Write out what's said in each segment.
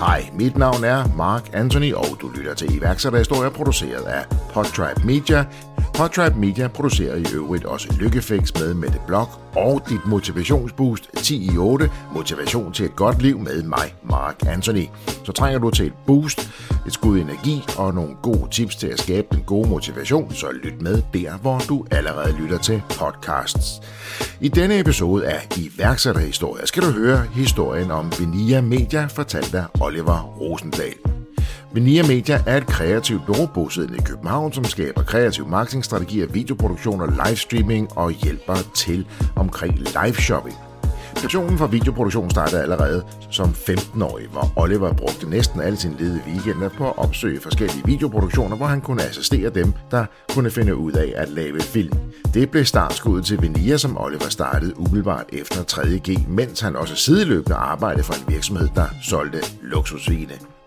Hej, mit navn er Mark Anthony, og du lytter til iværksætterhistorier produceret af Podtribe Media. Podtribe Media producerer i øvrigt også Lykkefix med Mette Blok og dit motivationsboost 10 i 8, motivation til et godt liv med mig, Mark Anthony. Så trænger du til et boost, et skud energi og nogle gode tips til at skabe den gode motivation, så lyt med der, hvor du allerede lytter til podcasts. I denne episode af iværksætterhistorier skal du høre historien om Benia Media, fortalt af Oliver Rosendal. Venia Media er et kreativt bureau bosiddende i København, som skaber kreativ marketingstrategier, videoproduktioner, livestreaming og hjælper til omkring live shopping. Passionen for videoproduktion startede allerede som 15-årig, hvor Oliver brugte næsten alle sine ledige weekender på at opsøge forskellige videoproduktioner, hvor han kunne assistere dem, der kunne finde ud af at lave film. Det blev startskuddet til Venia, som Oliver startede umiddelbart efter 3.G, mens han også sideløbende arbejdede for en virksomhed, der solgte luksusvine.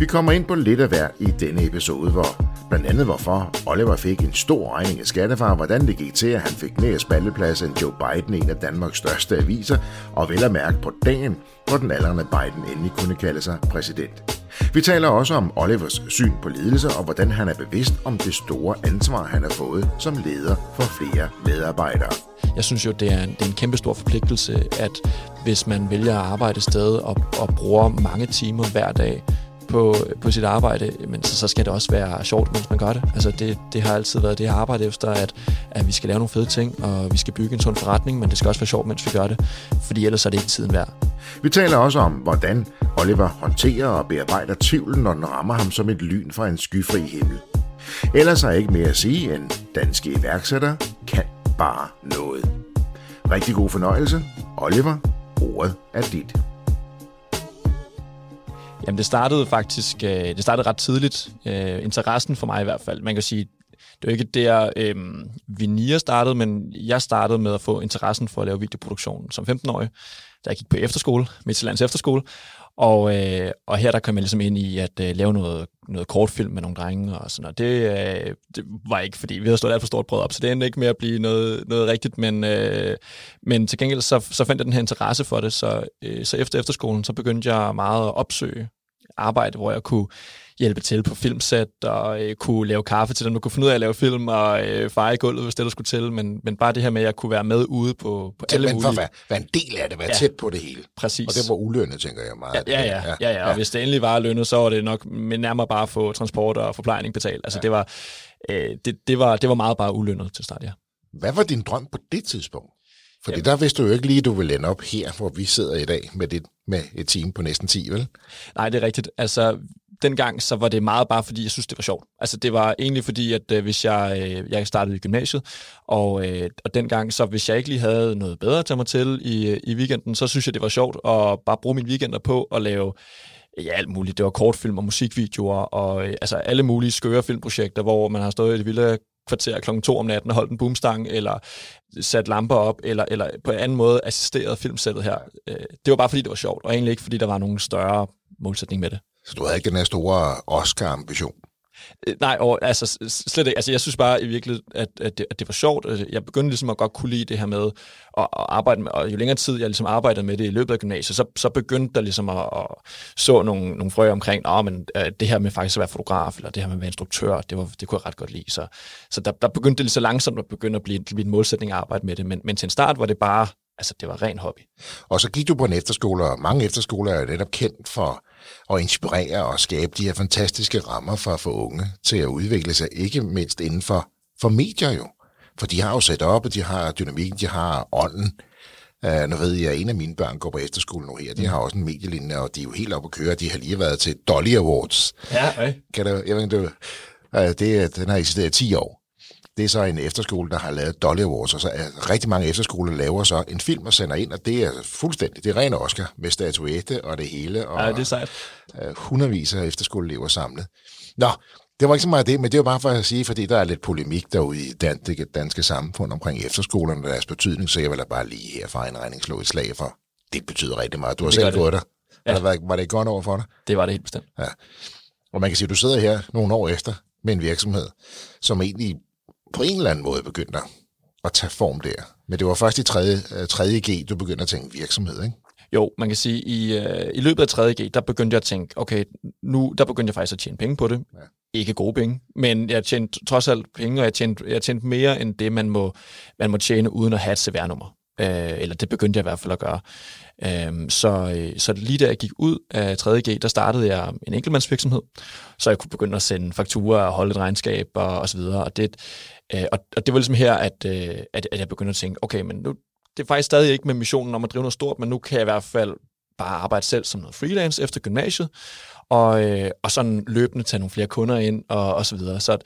Vi kommer ind på lidt af hver i denne episode, hvor blandt andet hvorfor Oliver fik en stor regning af skattefar, hvordan det gik til, at han fik mere spalteplads end Joe Biden, en af Danmarks største aviser, og vel at mærke på dagen, hvor den aldrende Biden endelig kunne kalde sig præsident. Vi taler også om Olivers syn på ledelse og hvordan han er bevidst om det store ansvar, han har fået som leder for flere medarbejdere. Jeg synes jo, det er en, det er en kæmpe stor forpligtelse, at hvis man vælger at arbejde et sted og, og bruger mange timer hver dag, på, på sit arbejde, men så, så skal det også være sjovt, mens man gør det. Altså det, det har altid været det, jeg har efter, at, at vi skal lave nogle fede ting, og vi skal bygge en sund forretning, men det skal også være sjovt, mens vi gør det, fordi ellers er det ikke tiden værd. Vi taler også om, hvordan Oliver håndterer og bearbejder tvivlen, når den rammer ham som et lyn fra en skyfri himmel. Ellers er ikke mere at sige, end danske iværksættere kan bare noget. Rigtig god fornøjelse. Oliver, ordet er dit. Jamen det startede faktisk, øh, det startede ret tidligt. Øh, interessen for mig i hvert fald. Man kan sige, det er ikke der, øh, Vinia startede, men jeg startede med at få interessen for at lave videoproduktion som 15-årig, da jeg gik på efterskole, Midtjyllands efterskole. Og, øh, og her der kom jeg ligesom ind i at øh, lave noget, noget kortfilm med nogle drenge og sådan noget. Det, øh, det var ikke, fordi vi havde stået alt for stort brød op, så det endte ikke med at blive noget, noget rigtigt, men, øh, men til gengæld så, så fandt jeg den her interesse for det, så, øh, så efter efterskolen, så begyndte jeg meget at opsøge arbejde, hvor jeg kunne hjælpe til på filmsæt og øh, kunne lave kaffe til dem, der kunne finde ud af at lave film og øh, feje gulvet, hvis det der skulle til, men, men bare det her med, at jeg kunne være med ude på, på alle men for mulige... være, en del af det, være ja, tæt på det hele. Præcis. Og det var ulønnet, tænker jeg meget. Ja, ja, ja, ja, ja, ja. og hvis det endelig var lønnet, så var det nok nærmere bare at få transport og forplejning betalt. Altså ja. det, var, øh, det, det, var, det var meget bare ulønnet til start, ja. Hvad var din drøm på det tidspunkt? Fordi Jamen. der vidste du jo ikke lige, at du ville ende op her, hvor vi sidder i dag med, det, med et team på næsten 10, vel? Nej, det er rigtigt. Altså, dengang så var det meget bare, fordi jeg synes, det var sjovt. Altså, det var egentlig fordi, at øh, hvis jeg, øh, jeg startede i gymnasiet, og, øh, og dengang, så hvis jeg ikke lige havde noget bedre at tage mig til i, øh, i weekenden, så synes jeg, det var sjovt at bare bruge mine weekender på at lave ja, alt muligt. Det var kortfilm og musikvideoer, og øh, altså alle mulige skøre filmprojekter, hvor man har stået i det vilde kvarter klokken 2 om natten og holdt en boomstang, eller sat lamper op, eller, eller på en anden måde assisteret filmsættet her. Øh, det var bare fordi, det var sjovt, og egentlig ikke fordi, der var nogen større målsætning med det. Så du havde ikke den her store Oscar-ambition? Øh, nej, og, altså slet ikke. Altså, jeg synes bare i virkeligheden, at, at, det, at det var sjovt. Altså, jeg begyndte ligesom at godt kunne lide det her med at, at arbejde med, og jo længere tid jeg ligesom arbejdede med det i løbet af gymnasiet, så, så begyndte der ligesom at, at så nogle, nogle frø omkring, at men øh, det her med faktisk at være fotograf, eller det her med at være instruktør, det, var, det kunne jeg ret godt lide. Så, så der, der begyndte det lige så langsomt at begynde at blive, blive en målsætning at arbejde med det, men, men til en start var det bare, altså det var ren hobby. Og så gik du på en efterskole, og mange efterskoler er netop kendt for og inspirere og skabe de her fantastiske rammer for at få unge til at udvikle sig, ikke mindst inden for, for medier jo. For de har jo sat op, og de har dynamikken, de har ånden. Uh, nu ved jeg, at en af mine børn går på efterskole nu her. De har også en medielinje, og de er jo helt oppe at køre. De har lige været til Dolly Awards. Ja, okay. Kan du, jeg ved, du, uh, det, den har eksisteret i 10 år. Det er så en efterskole, der har lavet Dolly Awards, og så er rigtig mange efterskoler laver så en film og sender ind, og det er fuldstændig, det er ren Oscar med statuette og det hele. Og, ja, det er sejt. Uh, hundredvis af efterskoleelever samlet. Nå, det var ikke så meget det, men det var bare for at sige, fordi der er lidt polemik derude i det danske samfund omkring efterskolerne og deres betydning, så jeg vil da bare lige her fra en regning slå et slag for. Det betyder rigtig meget. Du har det selv fået dig. Ja. Var, var det godt over for dig? Det var det helt bestemt. Ja. Og man kan sige, at du sidder her nogle år efter med en virksomhed, som egentlig på en eller anden måde begyndte at tage form der. Men det var først i 3. 3. G, du begyndte at tænke virksomhed, ikke? Jo, man kan sige, i, øh, i løbet af 3.G, der begyndte jeg at tænke, okay, nu der begyndte jeg faktisk at tjene penge på det. Ja. Ikke gode penge, men jeg tjente trods alt penge, og jeg tjente, jeg tjente mere end det, man må, man må tjene uden at have et CVR-nummer. Øh, eller det begyndte jeg i hvert fald at gøre. Øhm, øh, så, så lige da jeg gik ud af 3.G, der startede jeg en enkeltmandsvirksomhed, så jeg kunne begynde at sende fakturer og holde et regnskab og, og så videre. Og det, øh, og, og det var ligesom her, at, øh, at, at jeg begyndte at tænke, okay, men nu, det er faktisk stadig ikke med missionen om at drive noget stort, men nu kan jeg i hvert fald bare arbejde selv som noget freelance efter gymnasiet, og, øh, og sådan løbende tage nogle flere kunder ind, og, og så videre. Så,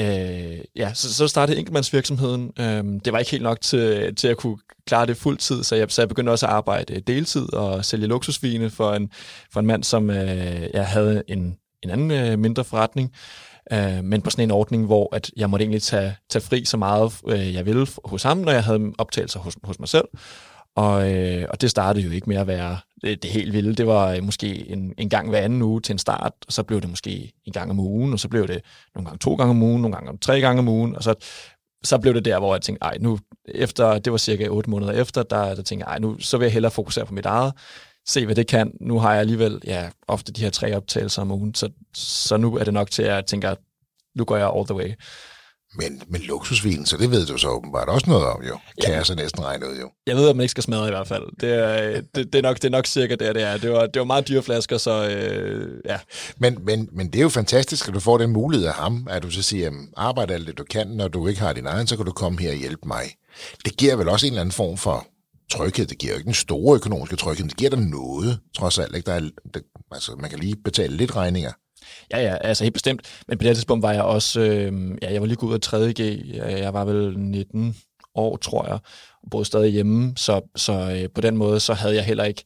øh, ja, så, så startede enkeltmandsvirksomheden. Øh, det var ikke helt nok til, til at kunne klare det fuldtid, så jeg, så jeg begyndte også at arbejde øh, deltid og sælge luksusvine for en, for en mand, som øh, jeg havde en, en anden øh, mindre forretning øh, men på sådan en ordning, hvor at jeg måtte egentlig tage, tage fri så meget, øh, jeg ville hos ham, når jeg havde optagelser hos, hos mig selv. Og, øh, og det startede jo ikke med at være det, det helt vilde. Det var øh, måske en, en gang hver anden uge til en start, og så blev det måske en gang om ugen, og så blev det nogle gange to gange om ugen, nogle gange tre gange om ugen, og så, så blev det der, hvor jeg tænkte, ej, nu, efter, det var cirka otte måneder efter, der, der tænkte jeg, ej, nu, så vil jeg hellere fokusere på mit eget, se hvad det kan. Nu har jeg alligevel, ja, ofte de her tre optagelser om ugen, så, så nu er det nok til, at jeg tænker, nu går jeg all the way. Men, men luksusvin, så det ved du så åbenbart også noget om, jo. Kan ja. jeg så næsten regne ud, jo. Jeg ved, at man ikke skal smadre i hvert fald. Det er, det, det er, nok, det er nok cirka der, det er. Det var, det var meget dyre flasker, så øh, ja. Men, men, men det er jo fantastisk, at du får den mulighed af ham, at du så siger, arbejde alt det, du kan, når du ikke har din egen, så kan du komme her og hjælpe mig. Det giver vel også en eller anden form for tryghed. Det giver jo ikke en stor økonomisk tryghed, men det giver dig noget, trods alt. Ikke? Der er, det, altså, man kan lige betale lidt regninger. Ja, ja, altså helt bestemt. Men på det tidspunkt var jeg også, øh, ja, jeg var lige gået ud af 3.G. Jeg var vel 19 år, tror jeg, og boede stadig hjemme. Så, så øh, på den måde, så havde jeg heller ikke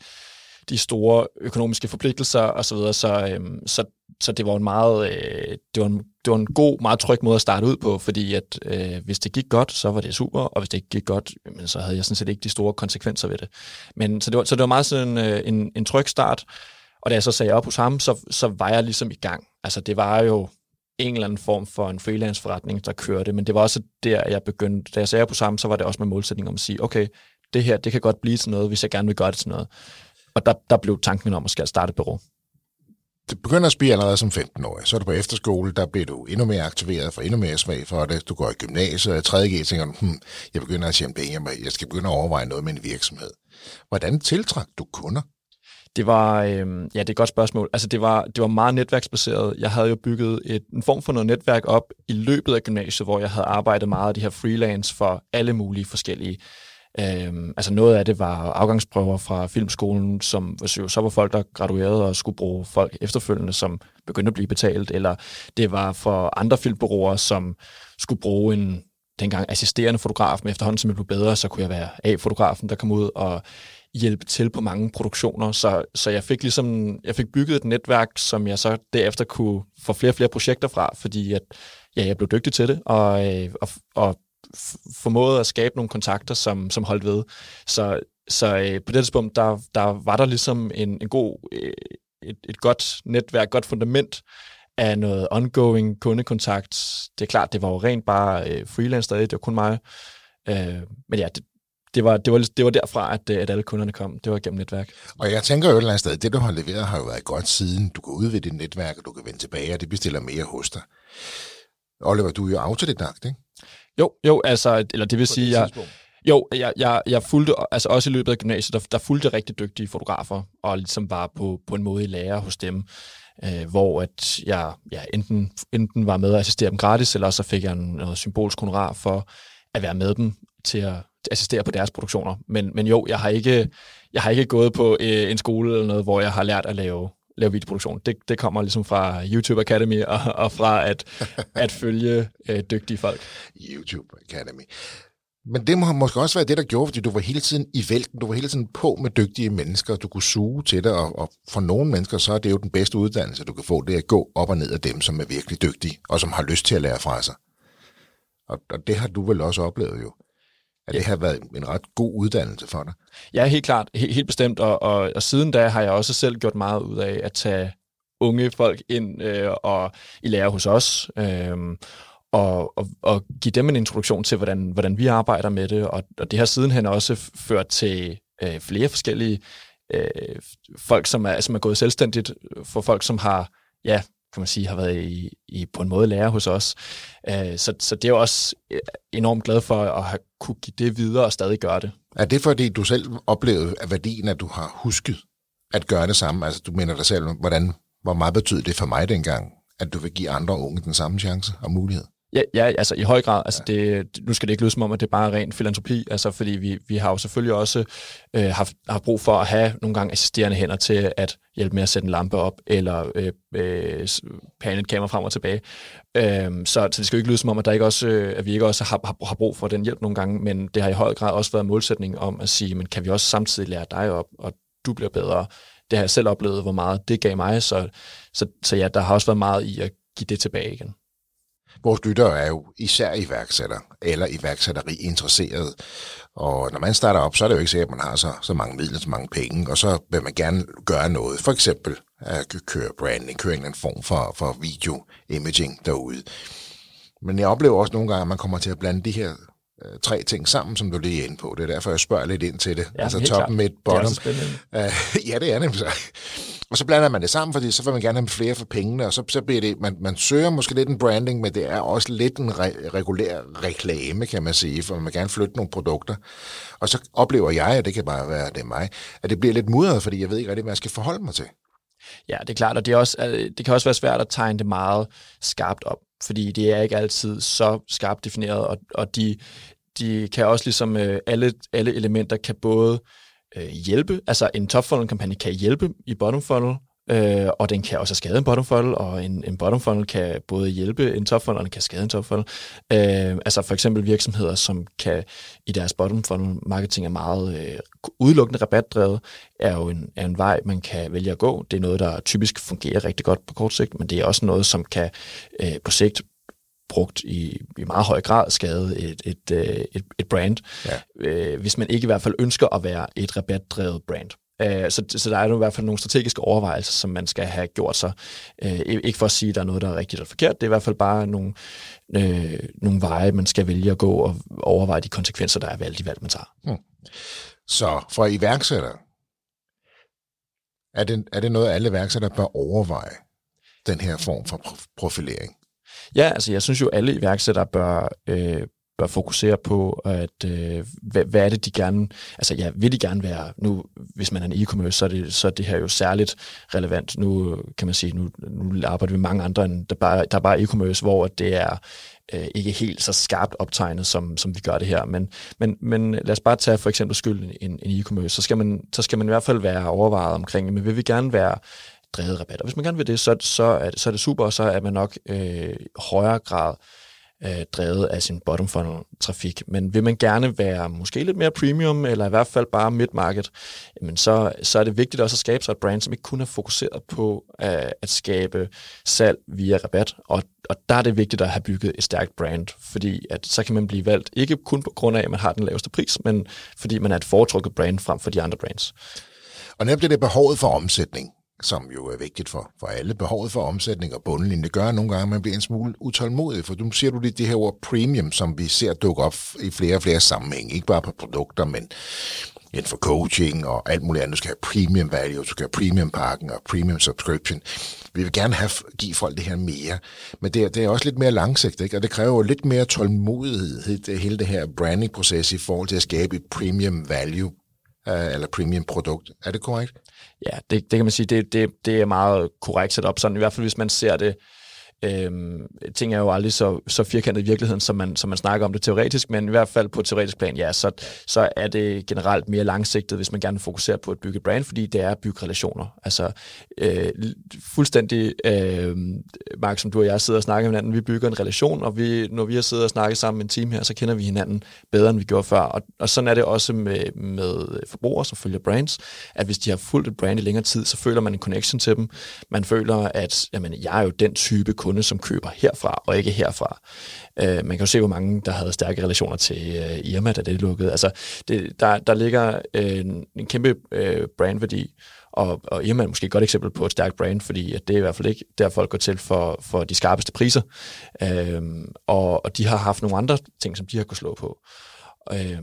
de store økonomiske forpligtelser og så videre. Så, øh, så, så det var en meget, øh, det var en, det var en god, meget tryg måde at starte ud på, fordi at øh, hvis det gik godt, så var det super, og hvis det ikke gik godt, men så havde jeg sådan set ikke de store konsekvenser ved det. Men så det var, så det var meget sådan øh, en, en tryg start. Og da jeg så sagde op hos ham, så, så var jeg ligesom i gang. Altså det var jo en eller anden form for en freelance-forretning, der kørte, men det var også der, jeg begyndte. Da jeg sagde op hos ham, så var det også med målsætning om at sige, okay, det her, det kan godt blive til noget, hvis jeg gerne vil gøre det til noget. Og der, der blev tanken om at skal starte et bureau. Det begynder at spire allerede som 15-årig. Så er du på efterskole, der bliver du endnu mere aktiveret, for endnu mere smag for det. Du går i gymnasiet, og i 3G tænker du, hmm, jeg begynder at tjene penge, jeg skal begynde at overveje noget med en virksomhed. Hvordan tiltrækker du kunder? Det var, øh, ja, det er et godt spørgsmål. Altså, det var, det var meget netværksbaseret. Jeg havde jo bygget et, en form for noget netværk op i løbet af gymnasiet, hvor jeg havde arbejdet meget af de her freelance for alle mulige forskellige. Øh, altså noget af det var afgangsprøver fra filmskolen, som så var folk, der graduerede og skulle bruge folk efterfølgende, som begyndte at blive betalt, eller det var for andre filmbureauer, som skulle bruge en dengang assisterende fotograf, men efterhånden som jeg blev bedre, så kunne jeg være A-fotografen, der kom ud og hjælpe til på mange produktioner, så, så jeg fik ligesom, jeg fik bygget et netværk, som jeg så derefter kunne få flere og flere projekter fra, fordi at, ja, jeg blev dygtig til det, og, øh, og, og formåede at skabe nogle kontakter, som, som holdt ved. Så, så øh, på det tidspunkt, der, der var der ligesom en, en god, øh, et, et godt netværk, godt fundament af noget ongoing kundekontakt. Det er klart, det var jo rent bare øh, freelance stadig, det var kun mig. Øh, men ja, det, det var, det var, det var derfra, at, at alle kunderne kom. Det var gennem netværk. Og jeg tænker jo et eller andet sted, det du har leveret har jo været godt siden. Du går ud ved dit netværk, og du kan vende tilbage, og det bestiller mere hos dig. Oliver, du er jo autodidakt, ikke? Jo, jo, altså, eller det vil På sige, det jeg, jo, jeg, jeg, jeg fulgte, altså også i løbet af gymnasiet, der, der fulgte rigtig dygtige fotografer, og ligesom var på, på en måde i lære hos dem, øh, hvor at jeg ja, enten, enten var med at assistere dem gratis, eller så fik jeg noget symbolsk honorar for at være med dem til at assistere på deres produktioner. Men, men jo, jeg har ikke, jeg har ikke gået på øh, en skole eller noget, hvor jeg har lært at lave lave videoproduktion. Det, det kommer ligesom fra YouTube Academy og, og fra at, at følge øh, dygtige folk. YouTube Academy. Men det må måske også være det, der gjorde, fordi du var hele tiden i vælten, du var hele tiden på med dygtige mennesker, du kunne suge til dig, og, og for nogle mennesker, så er det jo den bedste uddannelse, du kan få, det er at gå op og ned af dem, som er virkelig dygtige, og som har lyst til at lære fra sig. Og, og det har du vel også oplevet jo at det har været en ret god uddannelse for dig. Ja, helt klart. Helt, helt bestemt. Og, og, og siden da har jeg også selv gjort meget ud af at tage unge folk ind øh, og i lære hos os. Øh, og, og, og give dem en introduktion til, hvordan, hvordan vi arbejder med det. Og, og det har sidenhen også ført til øh, flere forskellige øh, folk, som er, som er gået selvstændigt, for folk, som har, ja, kan man sige, har været i, i på en måde lærer hos os. Øh, så, så det er jeg også øh, enormt glad for at have kunne give det videre og stadig gøre det. Er det fordi, du selv oplevede at værdien, at du har husket at gøre det samme? Altså, du mener dig selv, hvordan, hvor meget betød det for mig dengang, at du vil give andre unge den samme chance og mulighed? Ja, ja, altså i høj grad. Altså det, nu skal det ikke lyde som om, at det er bare ren filantropi, altså fordi vi, vi har jo selvfølgelig også øh, haft, haft brug for at have nogle gange assisterende hænder til at hjælpe med at sætte en lampe op, eller øh, øh, pane et kamera frem og tilbage. Øh, så, så det skal jo ikke lyde som om, at, der ikke også, øh, at vi ikke også har, har, har brug for den hjælp nogle gange, men det har i høj grad også været målsætning om at sige, men kan vi også samtidig lære dig op, og du bliver bedre. Det har jeg selv oplevet, hvor meget det gav mig, så, så, så ja, der har også været meget i at give det tilbage igen. Vores lyttere er jo især iværksætter eller iværksætteri interesseret. Og når man starter op, så er det jo ikke sikkert, at man har så, så mange midler, så mange penge, og så vil man gerne gøre noget. For eksempel at køre branding, køre en form for, for video-imaging derude. Men jeg oplever også nogle gange, at man kommer til at blande de her øh, tre ting sammen, som du lige er inde på. Det er derfor, jeg spørger lidt ind til det. Ja, altså toppen, midt, bottom. Det er uh, ja, det er nemlig så. Og så blander man det sammen, fordi så vil man gerne have flere for pengene, og så, så bliver det, man, man søger måske lidt en branding, men det er også lidt en re, regulær reklame, kan man sige, for man vil gerne flytte nogle produkter. Og så oplever jeg, at det kan bare være det mig, at det bliver lidt mudret, fordi jeg ved ikke rigtig, hvad jeg skal forholde mig til. Ja, det er klart, og det, er også, det kan også være svært at tegne det meget skarpt op, fordi det er ikke altid så skarpt defineret, og, og de, de kan også ligesom øh, alle, alle elementer kan både øh, hjælpe, altså en top funnel kampagne kan hjælpe i bottom funnel, øh, og den kan også skade en bottom funnel, og en, en bottom funnel kan både hjælpe en top funnel, og den kan skade en top funnel. Øh, altså for eksempel virksomheder, som kan i deres bottom funnel marketing er meget øh, udelukkende rabatdrevet, er jo en, er en vej, man kan vælge at gå. Det er noget, der typisk fungerer rigtig godt på kort sigt, men det er også noget, som kan øh, på sigt brugt i, i meget høj grad skade et, et, øh, et, et brand, ja. øh, hvis man ikke i hvert fald ønsker at være et rabatdrevet brand. Øh, så, så der er jo i hvert fald nogle strategiske overvejelser, som man skal have gjort sig. Øh, ikke for at sige, at der er noget, der er rigtigt eller forkert. Det er i hvert fald bare nogle, øh, nogle veje, man skal vælge at gå og overveje de konsekvenser, der er ved alle de valg, man tager. Hmm. Så for iværksættere, er det, er det noget, alle iværksættere bør overveje, den her form for profilering? Ja, altså jeg synes jo, alle iværksættere bør, øh, bør fokusere på, at øh, hvad, hvad er det, de gerne... Altså ja, vil de gerne være... Nu, hvis man er en e-commerce, så er, det, så er det her jo særligt relevant. Nu kan man sige, nu, nu arbejder vi med mange andre, end der bare, der er bare e-commerce, hvor det er øh, ikke helt så skarpt optegnet, som, som vi gør det her. Men, men, men lad os bare tage for eksempel skyld en, en e-commerce. Så skal, man, så skal man i hvert fald være overvejet omkring, men vil vi gerne være drevet rabat. Og hvis man gerne vil det, så, så, er, det, så er det super, og så er man nok øh, højere grad øh, drevet af sin bottom funnel trafik. Men vil man gerne være måske lidt mere premium, eller i hvert fald bare mid-market, jamen så, så er det vigtigt også at skabe sig et brand, som ikke kun er fokuseret på øh, at skabe salg via rabat. Og, og der er det vigtigt at have bygget et stærkt brand, fordi at så kan man blive valgt ikke kun på grund af, at man har den laveste pris, men fordi man er et foretrukket brand frem for de andre brands. Og netop det der behovet for omsætning, som jo er vigtigt for, for alle. Behovet for omsætning og bundlinje gør nogle gange, at man bliver en smule utålmodig, for nu ser du lige det her ord premium, som vi ser dukke op i flere og flere sammenhænge, ikke bare på produkter, men inden for coaching og alt muligt andet. Du skal have premium value, du skal have premium parken og premium subscription. Vi vil gerne have, give folk det her mere, men det er, det er også lidt mere langsigtet, ikke? og det kræver jo lidt mere tålmodighed, det, hele det her branding-proces i forhold til at skabe et premium value øh, eller premium produkt. Er det korrekt? Ja, det, det kan man sige, det, det, det er meget korrekt sat op, sådan i hvert fald hvis man ser det Øhm, ting er jo aldrig så, så firkantet i virkeligheden, som man, som man snakker om det teoretisk, men i hvert fald på teoretisk plan, ja, så, så er det generelt mere langsigtet, hvis man gerne fokuserer på at bygge brand, fordi det er at bygge relationer. Altså øh, fuldstændig, øh, Mark, som du og jeg sidder og snakker med hinanden, vi bygger en relation, og vi, når vi har siddet og snakket sammen med en team her, så kender vi hinanden bedre, end vi gjorde før. Og, og sådan er det også med, med forbrugere, som følger brands, at hvis de har fulgt et brand i længere tid, så føler man en connection til dem. Man føler, at jamen, jeg er jo den type kunde, kunde, som køber herfra og ikke herfra. Øh, man kan jo se, hvor mange, der havde stærke relationer til øh, Irma, da det lukkede. Altså, det, der, der ligger øh, en, en kæmpe øh, brandværdi, og, og Irma er måske et godt eksempel på et stærkt brand, fordi at det er i hvert fald ikke der, folk går til for, for de skarpeste priser. Øh, og, og de har haft nogle andre ting, som de har kunne slå på. Øh,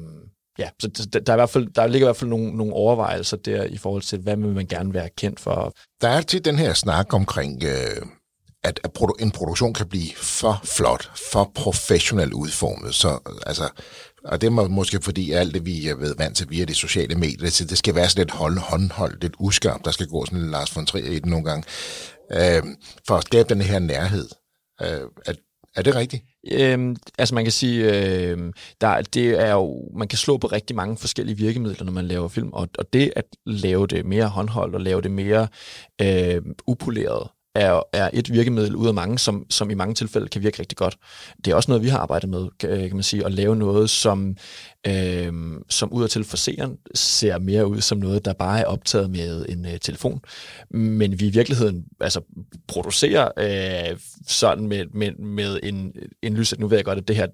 ja, så der, der, er i hvert fald, der ligger i hvert fald nogle, nogle overvejelser der i forhold til, hvad vil man gerne være kendt for. Der er til den her snak omkring, øh, at, at produ- en produktion kan blive for flot, for professionelt udformet. Så, altså, og det er måske fordi alt det, vi er ved vant til via de sociale medier, det, det skal være sådan lidt hold, håndholdt, lidt uskarpt, der skal gå sådan en Lars von Trier i den nogle gange, øh, for at skabe den her nærhed. Øh, at, er det rigtigt? Øhm, altså man kan sige, øh, der, det er jo, man kan slå på rigtig mange forskellige virkemidler, når man laver film, og, og det at lave det mere håndholdt og lave det mere øh, upoleret, er, er et virkemiddel ud af mange, som, som i mange tilfælde kan virke rigtig godt. Det er også noget, vi har arbejdet med, kan man sige, at lave noget, som, øh, som ud af til for seeren ser mere ud som noget, der bare er optaget med en øh, telefon. Men vi i virkeligheden altså, producerer øh, sådan med, med, med en, en lys, nu ved jeg godt, at det her,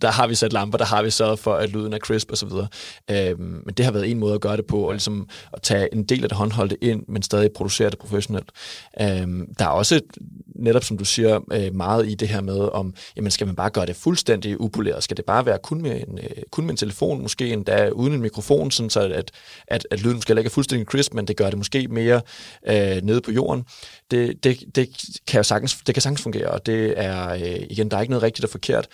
der har vi sat lamper, der har vi sørget for, at lyden er crisp og så videre. Øh, men det har været en måde at gøre det på, og ligesom at tage en del af det håndholdte ind, men stadig producere det professionelt. Øh, der er også netop, som du siger, øh, meget i det her med, om jamen, skal man bare gøre det fuldstændig upoleret? Skal det bare være kun med en, øh, kun med en telefon, måske endda uden en mikrofon, sådan så at, at, at lyden måske ikke er fuldstændig crisp, men det gør det måske mere øh, nede på jorden. Det, det, det, kan jo sagtens, det kan sagtens fungere, og det er, øh, igen, der er ikke noget rigtigt og forkert.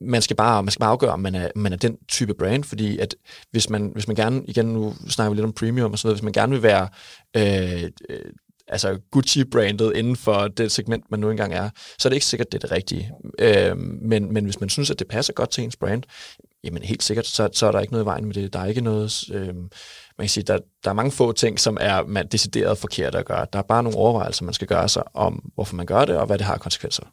Man skal bare, man skal bare afgøre, om man er, man er den type brand, fordi at hvis man, hvis man gerne, igen nu snakker vi lidt om premium og så videre, hvis man gerne vil være øh, øh altså Gucci-brandet inden for det segment, man nu engang er, så er det ikke sikkert, det er det rigtige. Øh, men, men hvis man synes, at det passer godt til ens brand, jamen helt sikkert, så, så er der ikke noget i vejen med det. Der er ikke noget... Øh, man kan sige, der, der er mange få ting, som er man decideret forkert at gøre. Der er bare nogle overvejelser, man skal gøre sig om, hvorfor man gør det, og hvad det har konsekvenser.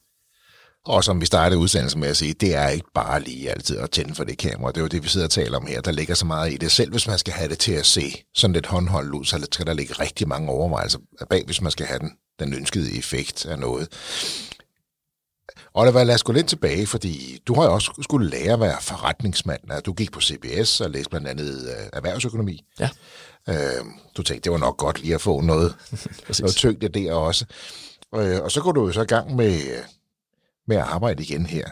Og som vi startede udsendelsen med at sige, det er ikke bare lige altid at tænde for det kamera. Det er jo det, vi sidder og taler om her. Der ligger så meget i det. Selv hvis man skal have det til at se sådan lidt håndholdt ud, så skal der ligge rigtig mange overvejelser bag, hvis man skal have den, den ønskede effekt af noget. Oliver, lad os gå lidt tilbage, fordi du har jo også skulle lære at være forretningsmand. Du gik på CBS og læste blandt andet uh, erhvervsøkonomi. Ja. Uh, du tænkte, det var nok godt lige at få noget, noget tyngde der også. Uh, og så går du jo så i gang med, med at arbejde igen her.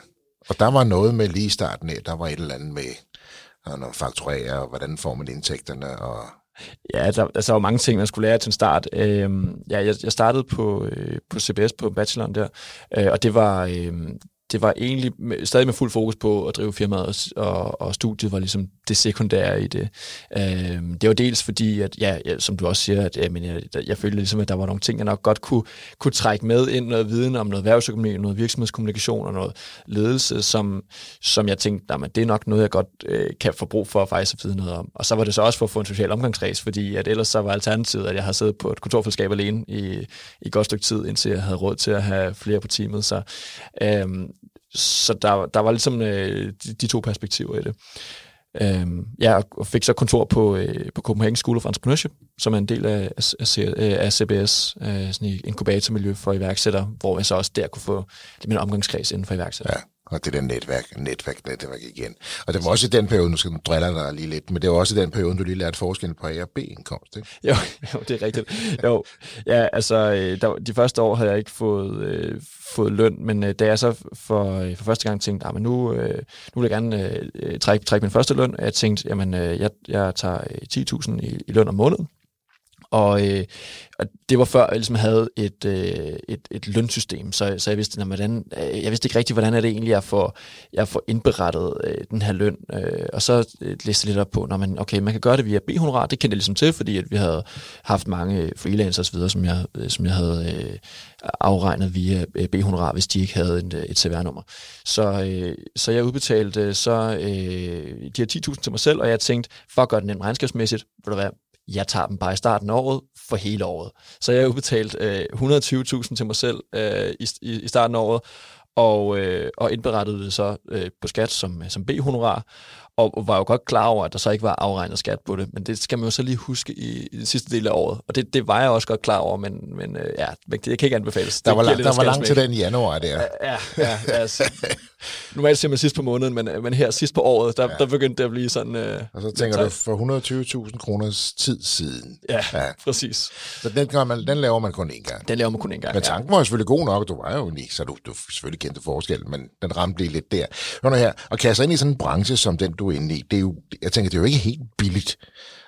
Og der var noget med lige starten af, der var et eller andet med at fakturere, og hvordan får man indtægterne, og Ja, der, altså, der var mange ting, man skulle lære til en start. Øhm, ja, jeg, jeg startede på, øh, på CBS på bacheloren der, øh, og det var, øh, det var egentlig med, stadig med fuld fokus på at drive firmaet, og, og, og studiet var ligesom det sekundære i det. Øh, det var dels fordi, at ja, ja som du også siger, at ja, men jeg, jeg følte ligesom, at der var nogle ting, jeg nok godt kunne, kunne trække med ind, noget viden om noget erhvervsøkonomi, noget virksomhedskommunikation og noget ledelse, som, som jeg tænkte, at det er nok noget, jeg godt øh, kan få brug for at faktisk at vide noget om. Og så var det så også for at få en social omgangsræs, fordi at ellers så var alternativet, at jeg havde siddet på et kontorfællesskab alene i, i et godt stykke tid, indtil jeg havde råd til at have flere på teamet. Så øh, så der, der var ligesom øh, de, de to perspektiver i det. Øhm, jeg fik så kontor på, øh, på Copenhagen School of Entrepreneurship, som er en del af, af, af CBS, øh, øh, sådan en inkubatormiljø for iværksættere, hvor jeg så også der kunne få lidt mere omgangskreds inden for iværksættere. Ja og det der netværk, netværk, netværk igen. Og det var også i den periode, nu skal du drille dig lige lidt, men det var også i den periode, du lige lærte forskellen på A og B-indkomst, ikke? Jo, jo, det er rigtigt. Jo, ja, altså, øh, der, de første år havde jeg ikke fået, øh, fået løn, men øh, da jeg så for, øh, for første gang tænkte, ah, men nu, øh, nu vil jeg gerne øh, øh trække, trække min første løn, og jeg tænkte, jamen, øh, jeg, jeg tager øh, 10.000 i, i løn om måneden, og, øh, og det var før, jeg ligesom havde et, øh, et, et lønsystem, så, så jeg vidste, hvordan, øh, jeg vidste ikke rigtigt, hvordan er det egentlig, jeg får, jeg får indberettet øh, den her løn. Øh, og så øh, læste jeg lidt op på, når man, okay, man kan gøre det via B-honorar, det kendte jeg ligesom til, fordi at vi havde haft mange øh, freelancers osv., som jeg, øh, som jeg havde øh, afregnet via øh, B-honorar, hvis de ikke havde en, et CVR-nummer. Så, øh, så jeg udbetalte så øh, de her 10.000 til mig selv, og jeg tænkte, for at gøre det nemt regnskabsmæssigt, vil du være, jeg tager dem bare i starten af året for hele året. Så jeg har udbetalt øh, 120.000 til mig selv øh, i, i, i starten af året, og, øh, og indberettede det så øh, på skat som, øh, som B-honorar og var jo godt klar over, at der så ikke var afregnet skat på det, men det skal man jo så lige huske i, i den sidste del af året. Og det, det var jeg også godt klar over, men, men øh, ja, det kan ikke anbefales. Der var, lang, der var langt til den januar der. Ja, ja, ja altså, normalt siger man sidst på måneden, men, men her sidst på året, der, ja. der begyndte det at blive sådan... Øh, og så tænker du, for 120.000 kroners tid siden. Ja, ja, præcis. Så den, kan man, den laver man kun én gang. Den laver man kun én gang, Men tanken ja. var selvfølgelig god nok, du var jo unik, så du, du selvfølgelig kendte forskel, men den ramte lige lidt der. Hør her, og kaste ind i sådan en branche som den, du er inde i, det er jo, jeg tænker, det er jo ikke helt billigt.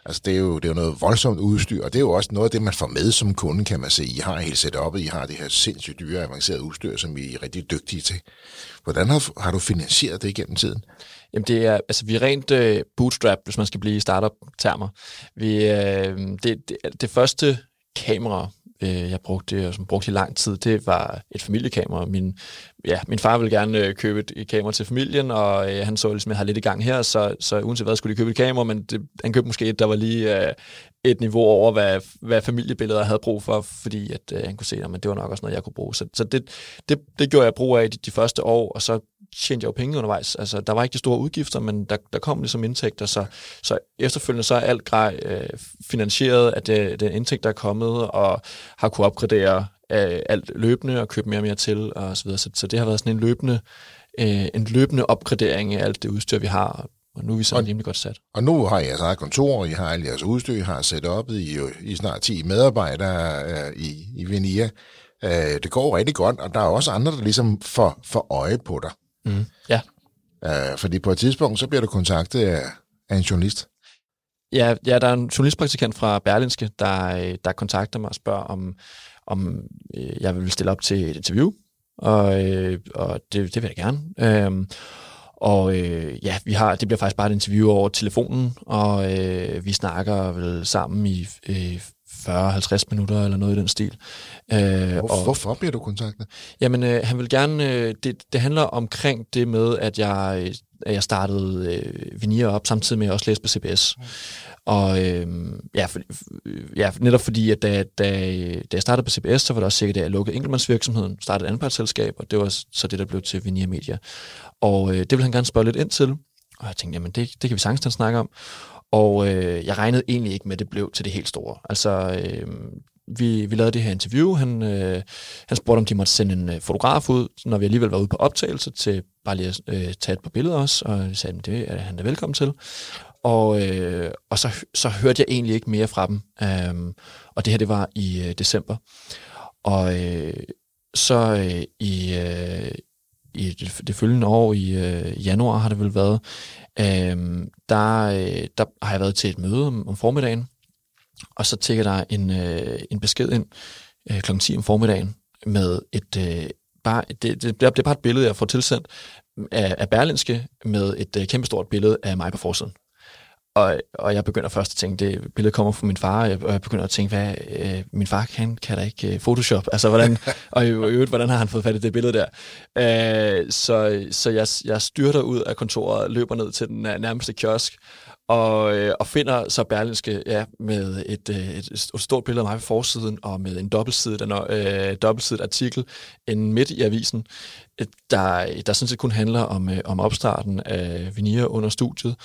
Altså, det er, jo, det er jo noget voldsomt udstyr, og det er jo også noget af det, man får med som kunde, kan man se. I har helt set op, I har det her sindssygt dyre, avancerede udstyr, som I er rigtig dygtige til. Hvordan har, har du finansieret det igennem tiden? Jamen det er, altså vi er rent øh, bootstrap, hvis man skal blive startup-termer. Vi, øh, det, det, det første kamera, øh, jeg brugte, og som brugte i lang tid, det var et familiekamera. Min, ja, min far ville gerne øh, købe et, et kamera til familien, og øh, han så ligesom, at jeg har lidt i gang her, så, så uanset hvad, skulle de købe et kamera, men det, han købte måske et, der var lige øh, et niveau over, hvad, hvad familiebilleder havde brug for, fordi at, øh, han kunne se, at det var nok også noget, jeg kunne bruge. Så, så det, det, det gjorde jeg brug af de, de første år, og så tjente jeg jo penge undervejs. Altså, der var ikke de store udgifter, men der, der kom ligesom indtægter, så, så efterfølgende så er alt grej øh, finansieret af det, det indtægt, der er kommet, og har kunne opgradere øh, alt løbende og købe mere og mere til, og så videre. Så, så det har været sådan en løbende, øh, en løbende opgradering af alt det udstyr, vi har, og nu er vi så rimelig godt sat. Og nu har I jeres eget kontor, I har alle jeres udstyr, I har sat op i, i snart 10 medarbejdere øh, i, i Venia. Øh, det går rigtig godt, og der er også andre, der ligesom får, får øje på dig. Mm. Ja. Øh, fordi på et tidspunkt, så bliver du kontaktet af, af en journalist. Ja, ja, der er en journalistpraktikant fra Berlinske, der, der kontakter mig og spørger, om, om øh, jeg vil stille op til et interview, og, øh, og det, det vil jeg gerne. Øh, og øh, ja, vi har, det bliver faktisk bare et interview over telefonen, og øh, vi snakker vel sammen i øh, 40-50 minutter eller noget i den stil. Øh, Hvor, og, hvorfor bliver du kontaktet? Jamen, øh, han vil gerne... Øh, det, det handler omkring det med, at jeg, øh, at jeg startede øh, Vinier op, samtidig med at jeg også læste på CBS. Mm. Og øh, ja, for, ja, netop fordi, at da, da, da jeg startede på CBS, så var det også sikkert, at jeg lukkede enkeltmandsvirksomheden, startede et anpartsselskab, og det var så det, der blev til Vinier Media. Og øh, det vil han gerne spørge lidt ind til. Og jeg tænkte, jamen det, det kan vi sagtens snakke om. Og øh, jeg regnede egentlig ikke med, at det blev til det helt store. Altså, øh, vi, vi lavede det her interview. Han, øh, han spurgte, om de måtte sende en øh, fotograf ud, når vi alligevel var ude på optagelse, til bare lige at øh, tage et par billeder også. Og jeg sagde, det er han da velkommen til. Og, øh, og så, så hørte jeg egentlig ikke mere fra dem. Um, og det her, det var i øh, december. Og øh, så øh, i, øh, i det, det følgende år, i øh, januar har det vel været, øh, der, øh, der har jeg været til et møde om, om formiddagen, og så tækker der en, øh, en besked ind øh, kl. 10 om formiddagen med et... Øh, bare, det, det, det, er bare et billede, jeg får tilsendt af, af Berlinske med et øh, kæmpestort billede af mig på forsiden. Og, og jeg begynder først at tænke, det billede kommer fra min far, og jeg, og jeg begynder at tænke, hvad, øh, min far kan, kan da ikke øh, Photoshop, altså hvordan, og i øvrigt, hvordan har han fået fat i det billede der? Øh, så så jeg, jeg styrter ud af kontoret, løber ned til den nærmeste kiosk, og, øh, og finder så Berlinske ja, med et, øh, et, et stort billede af mig på forsiden, og med en dobbeltsidet, øh, dobbeltsidet artikel en midt i avisen, der, der sådan set kun handler om, øh, om opstarten af Vinier under studiet,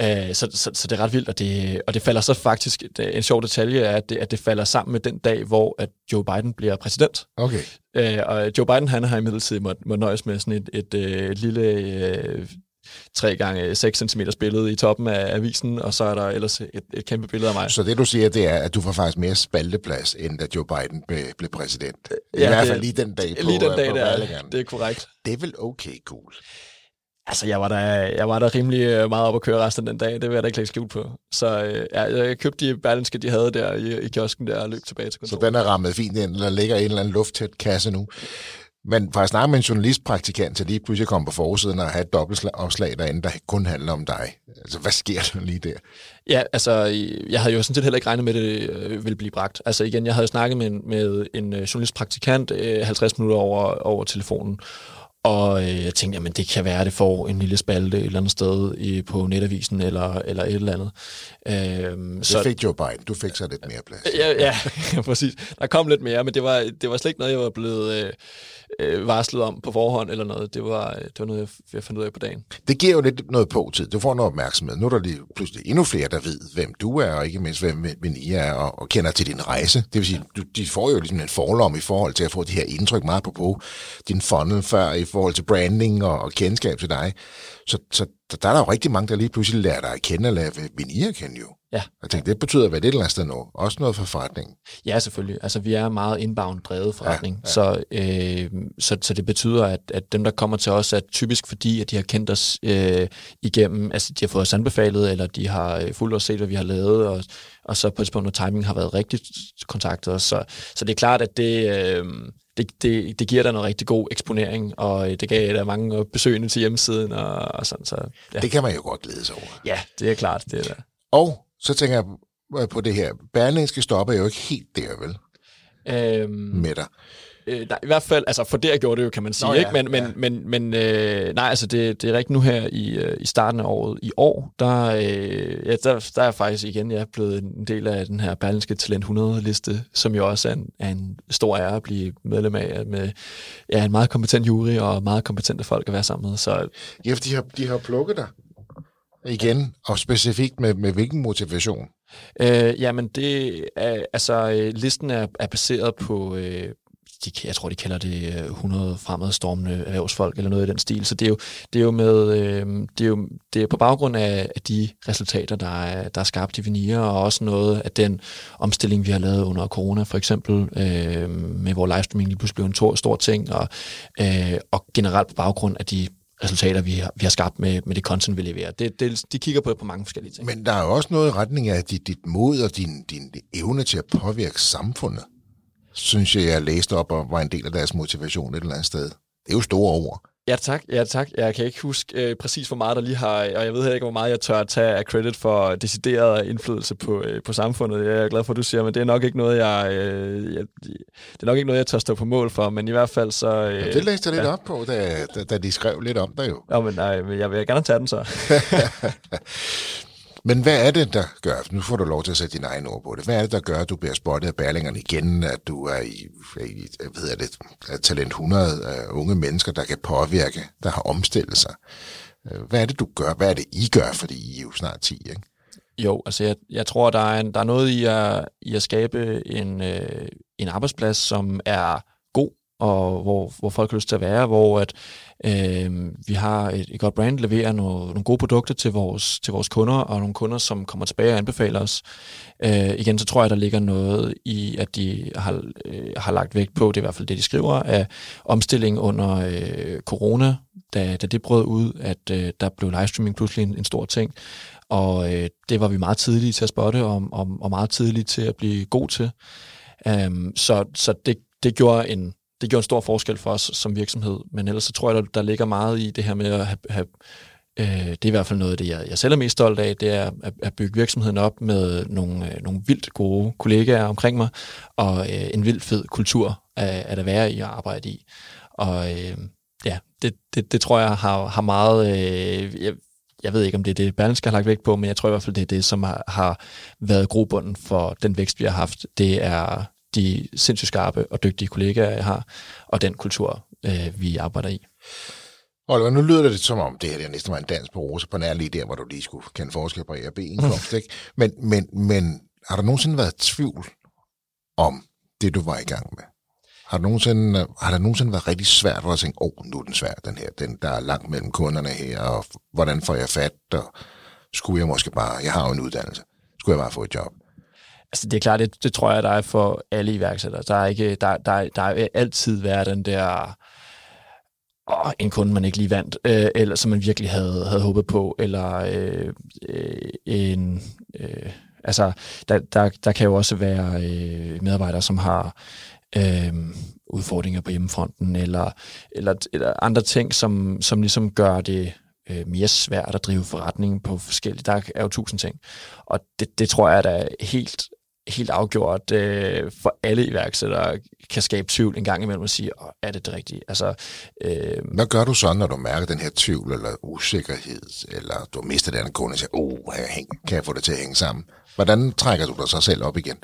Øh, så, så, så det er ret vildt, og det, og det falder så faktisk, det, en sjov detalje er, at det, at det falder sammen med den dag, hvor at Joe Biden bliver præsident. Okay. Øh, og Joe Biden, han har imidlertid må, må nøjes med sådan et, et, et, et lille... Øh, 3 gange 6 cm billede i toppen af avisen, og så er der ellers et, et kæmpe billede af mig. Så det du siger, det er, at du får faktisk mere spalteplads, end da Joe Biden blev, blev præsident. I ja, hvert fald lige den dag på Lige den dag, på der, det er korrekt. Det er vel okay cool. Altså, jeg var da, jeg var da rimelig øh, meget op at køre resten af den dag. Det vil jeg da ikke lægge skjult på. Så øh, ja, jeg købte de berlinske, de havde der i, i kiosken der, og løb tilbage til kontoret. Så den er rammet fint ind, der ligger en eller anden lufttæt kasse nu. Men for at snakke med en journalistpraktikant, så lige pludselig komme på forsiden og have et dobbeltopslag derinde, der kun handler om dig. Altså, hvad sker der lige der? Ja, altså, jeg havde jo sådan set heller ikke regnet med, at det øh, ville blive bragt. Altså igen, jeg havde snakket med en, med en journalistpraktikant 50 minutter over, over telefonen, og øh, jeg tænkte, jamen det kan være, at det får en lille spalte et eller andet sted i, på netavisen eller, eller et eller andet. Øhm, det så, fik Joe Biden. Du fik så lidt mere plads. Ja, ja, præcis. Der kom lidt mere, men det var, det var slet ikke noget, jeg var blevet øh, øh, varslet om på forhånd eller noget. Det var, øh, det var noget, jeg, jeg fandt ud af på dagen. Det giver jo lidt noget på tid. Du får noget opmærksomhed. Nu er der lige pludselig endnu flere, der ved, hvem du er, og ikke mindst, hvem, Venia er, og, og kender til din rejse. Det vil sige, du, de får jo ligesom en forlom i forhold til at få det her indtryk meget på på din funnel før i forhold til branding og, og kendskab til dig. Så, så der er der jo rigtig mange, der lige pludselig lærer dig at kende, og lærer Venia kende jo. Ja. Jeg tænkte, det betyder vel et eller andet sted nu. Også noget for forretningen. Ja, selvfølgelig. Altså, vi er meget inbound drevet forretning, ja, ja. Så, øh, så, så det betyder, at, at dem, der kommer til os, er typisk fordi, at de har kendt os øh, igennem, altså de har fået os anbefalet, eller de har øh, fuldt os set, hvad vi har lavet, og, og så på et tidspunkt, når timing har været rigtigt kontaktet os. Så, så det er klart, at det... Øh, det, det, det giver dig noget rigtig god eksponering, og det gav der mange besøgende til hjemmesiden og, og sådan. Så, ja. Det kan man jo godt glæde sig over. Ja, det er klart. Det er der. Og så tænker jeg på det her. Berlingske stopper jo ikke helt der, vel? Øhm, med dig. Øh, nej, i hvert fald, altså for det jeg gjorde det jo, kan man sige, Nå, ja, ikke? Men, men, ja. men, men øh, nej, altså det, det er rigtigt nu her i, øh, i starten af året, i år, der, øh, ja, der, der er faktisk igen, jeg er blevet en del af den her Berlingske Talent 100-liste, som jo også er en, er en stor ære at blive medlem af, med ja, en meget kompetent jury og meget kompetente folk at være sammen med. Så, ja, for de har, de har plukket dig igen, og specifikt med, med hvilken motivation? Øh, jamen, det er, altså, øh, listen er, er baseret på, øh, de, jeg tror, de kalder det øh, 100 fremadstormende erhvervsfolk, eller noget i den stil. Så det er jo, det er jo, med, øh, det er jo det er på baggrund af, af de resultater, der er, der er skabt i Venier, og også noget af den omstilling, vi har lavet under corona, for eksempel, øh, med hvor livestreaming lige pludselig blev en stor, stor ting, og, øh, og generelt på baggrund af de resultater, vi har, vi har skabt med, med det content, vi leverer. Det, det, de kigger på, på mange forskellige ting. Men der er jo også noget i retning af dit, dit mod og din, din evne til at påvirke samfundet synes jeg, jeg læste op og var en del af deres motivation et eller andet sted. Det er jo store ord. Ja tak, ja tak. Jeg kan ikke huske øh, præcis, hvor meget der lige har, og jeg ved heller ikke, hvor meget jeg tør at tage af credit for decideret indflydelse på, øh, på samfundet. Jeg er glad for, at du siger, men det er nok ikke noget, jeg, øh, jeg det er nok ikke noget, jeg tør stå på mål for, men i hvert fald så... Øh, ja, det læste jeg lidt ja. op på, da, da, da, de skrev lidt om dig jo. Ja, men nej, men jeg vil gerne tage den så. Men hvad er det, der gør, nu får du lov til at sætte din egen ord på det, hvad er det, der gør, at du bliver spottet af Berlingerne igen, at du er i, i hvad hedder det, talent 100 uh, øh, unge mennesker, der kan påvirke, der har omstillet sig? Øh, hvad er det, du gør? Hvad er det, I gør? Fordi I er jo snart 10, ikke? Jo, altså jeg, jeg tror, der er, en, der er noget i at, i at skabe en, øh, en arbejdsplads, som er og hvor, hvor folk har lyst til at være, hvor at, øh, vi har et, et godt brand, leverer nogle, nogle gode produkter til vores, til vores kunder, og nogle kunder, som kommer tilbage og anbefaler os. Øh, igen, så tror jeg, der ligger noget i, at de har, øh, har lagt vægt på, det er i hvert fald det, de skriver, af omstilling under øh, corona, da, da det brød ud, at øh, der blev livestreaming pludselig en, en stor ting. Og øh, det var vi meget tidlige til at spotte, og, og, og meget tidlige til at blive god til. Um, så så det, det gjorde en det gjorde en stor forskel for os som virksomhed, men ellers så tror jeg, der, der ligger meget i det her med at have, have øh, det er i hvert fald noget af det, jeg, jeg selv er mest stolt af, det er at, at bygge virksomheden op med nogle, øh, nogle vildt gode kollegaer omkring mig, og øh, en vildt fed kultur at, at være i og arbejde i. Og øh, ja, det, det, det tror jeg har, har meget... Øh, jeg, jeg ved ikke, om det er det, Berlingske har lagt vægt på, men jeg tror i hvert fald, det er det, som har, har været grobunden for den vækst, vi har haft. Det er de sindssygt skarpe og dygtige kollegaer, jeg har, og den kultur, øh, vi arbejder i. Oliver, nu lyder det som om, det her det er næsten var en dans på rose på nær lige der, hvor du lige skulle kende forskel på A og B-indkomst, ikke? Men, men, men har der nogensinde været tvivl om det, du var i gang med? Har, der nogensinde, har der nogensinde været rigtig svært for at tænke, åh, oh, nu er den svær, den her, den, der er langt mellem kunderne her, og hvordan får jeg fat, og skulle jeg måske bare, jeg har jo en uddannelse, skulle jeg bare få et job? Altså det er klart, det, det tror jeg, der er for alle iværksættere. Der er, ikke, der, der, der er altid været den der åh, en kunde, man ikke lige vandt, øh, eller som man virkelig havde, havde håbet på, eller øh, øh, en... Øh, altså, der, der, der kan jo også være øh, medarbejdere, som har øh, udfordringer på hjemmefronten, eller, eller, eller andre ting, som, som ligesom gør det øh, mere svært at drive forretning på forskellige. Der er jo tusind ting. Og det, det tror jeg, der er helt helt afgjort øh, for alle iværksættere kan skabe tvivl en gang imellem og sige, oh, er det det rigtige? Altså, øh, Hvad gør du så, når du mærker den her tvivl eller usikkerhed, eller du mister den kunde og siger, oh, kan jeg få det til at hænge sammen? Hvordan trækker du dig så selv op igen?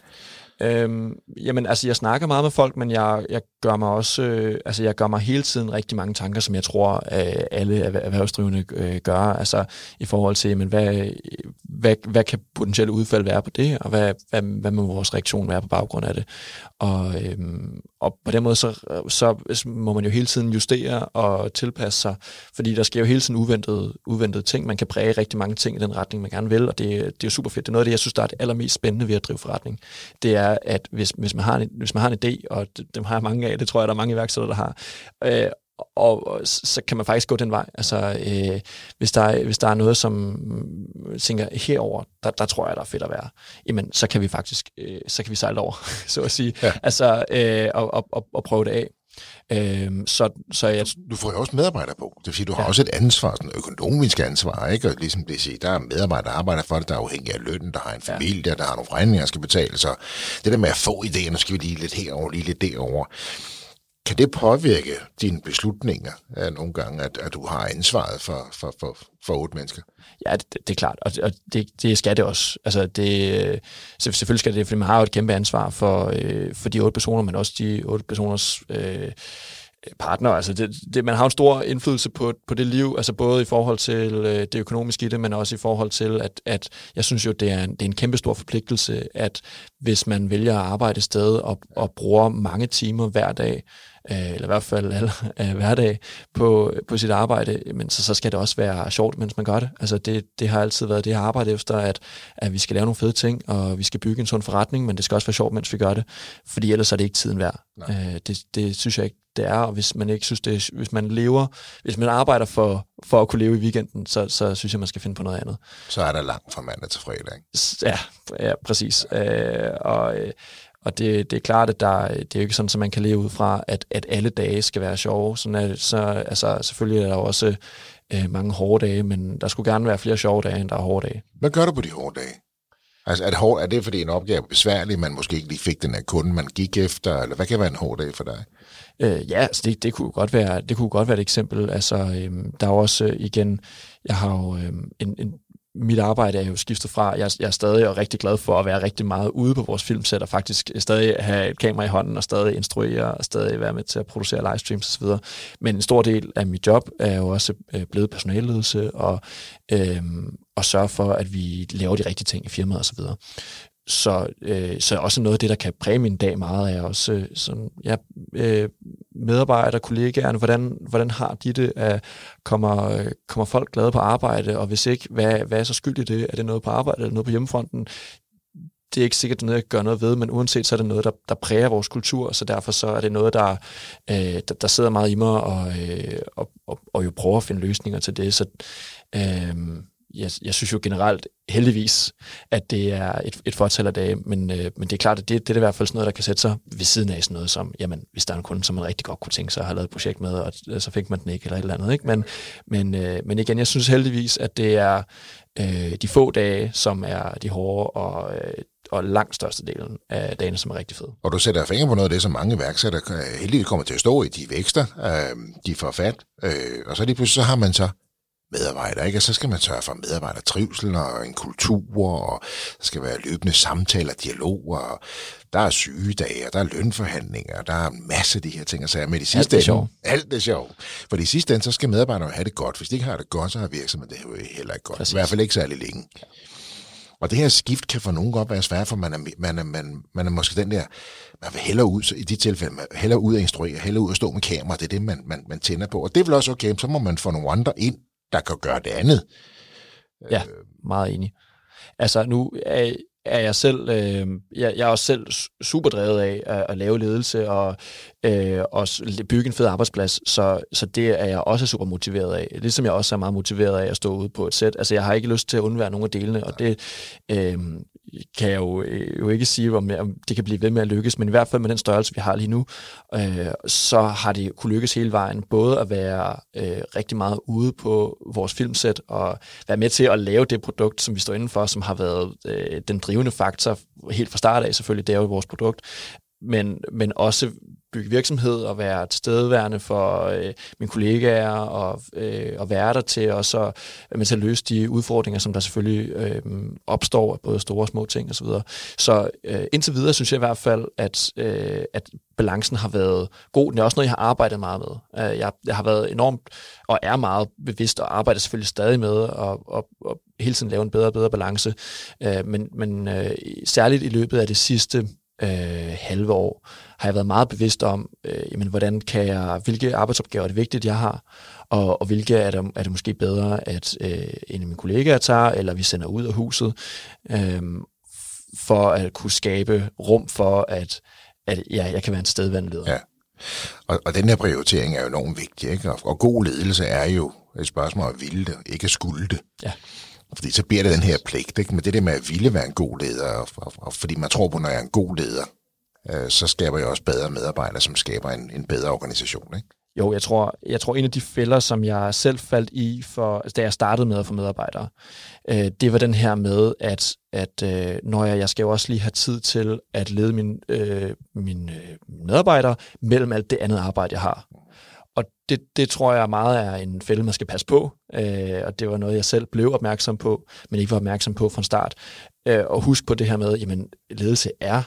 Øhm, jamen, altså, jeg snakker meget med folk, men jeg, jeg gør mig også, øh, altså, jeg gør mig hele tiden rigtig mange tanker, som jeg tror, øh, alle erhvervsdrivende øh, gør, altså, i forhold til, men hvad, hvad, hvad kan potentielle udfald være på det, og hvad, hvad, hvad må vores reaktion være på baggrund af det. Og, øh, og på den måde, så, så må man jo hele tiden justere og tilpasse sig, fordi der sker jo hele tiden uventede, uventede ting. Man kan præge rigtig mange ting i den retning, man gerne vil, og det, det er jo super fedt. Det er noget af det, jeg synes, der er det allermest spændende ved at drive forretning. Det er, at hvis, hvis, man, har en, hvis man har en idé, og dem har jeg mange af, det tror jeg, der er mange iværksættere, der har, øh, og så kan man faktisk gå den vej. Altså, øh, hvis, der er, hvis der er noget, som tænker herover, der, der tror jeg, der er fedt at være, jamen, så kan vi faktisk, øh, så kan vi sejle over, så at sige, ja. altså, øh, og, og, og, og prøve det af. Øhm, så, så jeg... Du får jo også medarbejdere på. Det vil sige, du har ja. også et ansvar, sådan økonomisk ansvar, ikke? Og ligesom det siger, der er medarbejdere, der arbejder for det, der er afhængig af lønnen, der har en familie, ja. der har nogle regninger, der skal betale. Så det der med at få idéer, nu skal vi lige lidt herover, lige lidt derover. Kan det påvirke dine beslutninger ja, nogle gange, at, at du har ansvaret for, for, for, for otte mennesker? Ja, det, det er klart, og, og det, det skal det også. Altså, det, selvfølgelig skal det, fordi man har jo et kæmpe ansvar for, øh, for de otte personer, men også de otte personers øh, partner. Altså det, det, man har en stor indflydelse på, på det liv, altså både i forhold til øh, det økonomiske i det, men også i forhold til, at, at jeg synes jo, det er, en, det er en kæmpe stor forpligtelse, at hvis man vælger at arbejde et sted og, og bruger mange timer hver dag, øh, eller i hvert fald alle, øh, hverdag på, på sit arbejde, men så, så skal det også være sjovt, mens man gør det. Altså det, det har altid været det, jeg har arbejdet efter, at, at vi skal lave nogle fede ting, og vi skal bygge en sund forretning, men det skal også være sjovt, mens vi gør det, fordi ellers er det ikke tiden værd. Øh, det, det synes jeg ikke, det er, og hvis man ikke synes det, hvis man lever, hvis man arbejder for, for at kunne leve i weekenden, så, så synes jeg, man skal finde på noget andet. Så er der langt fra mandag til fredag, ikke? Ja, ja præcis. Ja. Øh, og, øh, og det, det er klart, at der, det er jo ikke sådan, at man kan leve ud fra, at, at alle dage skal være sjove. Sådan at, så, altså, selvfølgelig er der også øh, mange hårde dage, men der skulle gerne være flere sjove dage, end der er hårde dage. Hvad gør du på de hårde dage? Altså, er det, hård, er det fordi en opgave er besværlig, man måske ikke lige fik den af kunden, man gik efter, eller hvad kan være en hård dag for dig? Øh, ja, altså det, det, kunne godt være, det kunne godt være et eksempel. Altså, øhm, der er også øh, igen, jeg har jo øhm, en, en mit arbejde er jo skiftet fra, jeg, jeg er stadig rigtig glad for at være rigtig meget ude på vores filmsæt, og faktisk øh, stadig have et kamera i hånden, og stadig instruere, og stadig være med til at producere livestreams osv. Men en stor del af mit job er jo også øh, blevet personalledelse, og, øhm, og sørge for, at vi laver de rigtige ting i firmaet osv. Så, øh, så også noget af det, der kan præge min dag meget, er også øh, sådan, ja, øh, medarbejdere, kollegaerne, hvordan, hvordan har de det? Uh, kommer, kommer folk glade på arbejde, og hvis ikke, hvad, hvad er så skyld i det? Er det noget på arbejde eller noget på hjemmefronten? det er ikke sikkert noget, jeg gør noget ved, men uanset så er det noget, der, der præger vores kultur, så derfor så er det noget, der, øh, der, der sidder meget i mig, og, øh, og, og, og jo prøver at finde løsninger til det. Så øh, jeg, jeg synes jo generelt, heldigvis, at det er et, et fortal af dage, men, øh, men det er klart, at det, det er i hvert fald sådan noget, der kan sætte sig ved siden af sådan noget som, jamen, hvis der er en kunde, som man rigtig godt kunne tænke sig at have lavet et projekt med, og øh, så fik man den ikke, eller et eller andet, ikke? Men, men, øh, men igen, jeg synes heldigvis, at det er øh, de få dage, som er de hårde, og, øh, og langt størstedelen af dagene, som er rigtig fede. Og du sætter fingre på noget af det, som mange iværksættere øh, heldigvis kommer til at stå i. De vækster, øh, de får fat, øh, og så lige pludselig så har man så medarbejdere, ikke? Og så skal man sørge for medarbejdertrivsel og en kultur, og der skal være løbende samtaler, dialoger, og der er sygedage, og der er lønforhandlinger, og der er en masse af de her ting og sager. Men de sidste alt sjovt. Alt er sjovt. For de sidste ende, så skal medarbejderne have det godt. Hvis de ikke har det godt, så har virksomheden det jo heller ikke godt. Præcis. I hvert fald ikke særlig længe. Og det her skift kan for nogen godt være svært, for man er, man er, man, man er måske den der, man vil hellere ud, i de tilfælde, man hellere ud at instruere, hellere ud at stå med kamera, det er det, man, man, man tænder på. Og det er vel også okay, så må man få nogle andre ind, der kan gøre det andet. Ja, meget enig. Altså nu er, er jeg selv, øh, jeg, jeg er også selv super drevet af at, at lave ledelse og øh, også bygge en fed arbejdsplads, så, så det er jeg også super motiveret af. Ligesom jeg også er meget motiveret af at stå ude på et sæt. Altså jeg har ikke lyst til at undvære nogle af delene, og det øh, kan jeg jo, øh, jo ikke sige, om, om det kan blive ved med at lykkes, men i hvert fald med den størrelse, vi har lige nu, øh, så har det kunne lykkes hele vejen, både at være øh, rigtig meget ude på vores filmsæt, og være med til at lave det produkt, som vi står indenfor, som har været øh, den drivende faktor helt fra start af selvfølgelig, det er jo vores produkt, men, men også bygge virksomhed og være tilstedeværende for øh, mine kollegaer og, øh, og være der til også at, med til at løse de udfordringer, som der selvfølgelig øh, opstår, både store og små ting osv. Så, så øh, indtil videre synes jeg i hvert fald, at, øh, at balancen har været god. Det er også noget, jeg har arbejdet meget med. Øh, jeg, jeg har været enormt og er meget bevidst og arbejder selvfølgelig stadig med at og, og hele tiden lave en bedre og bedre balance. Øh, men men øh, særligt i løbet af det sidste øh, halve år, har jeg været meget bevidst om, øh, jamen, hvordan kan jeg, hvilke arbejdsopgaver er det vigtigt, jeg har, og, og hvilke er det, er det måske bedre, at øh, en af mine kollegaer tager, eller vi sender ud af huset, øh, for at kunne skabe rum for, at, at ja, jeg kan være en stedvandleder. leder. Ja. Og, og den her prioritering er jo enormt vigtig, ikke? Og, og god ledelse er jo et spørgsmål at ville det, ikke at skulle det. Ja. Fordi så bliver det den her pligt, ikke? Men det der med at ville være en god leder, og, og, og fordi man tror på, når jeg er en god leder, øh, så skaber jeg også bedre medarbejdere, som skaber en, en bedre organisation, ikke? Jo, jeg tror, jeg tror, en af de fælder, som jeg selv faldt i, for, altså, da jeg startede med at få medarbejdere, øh, det var den her med, at, at øh, når jeg, jeg skal jo også lige have tid til at lede min, øh, mine øh, medarbejdere mellem alt det andet arbejde, jeg har. Og det, det tror jeg meget er en fælde, man skal passe på, øh, og det var noget, jeg selv blev opmærksom på, men ikke var opmærksom på fra start. Øh, og husk på det her med, jamen ledelse er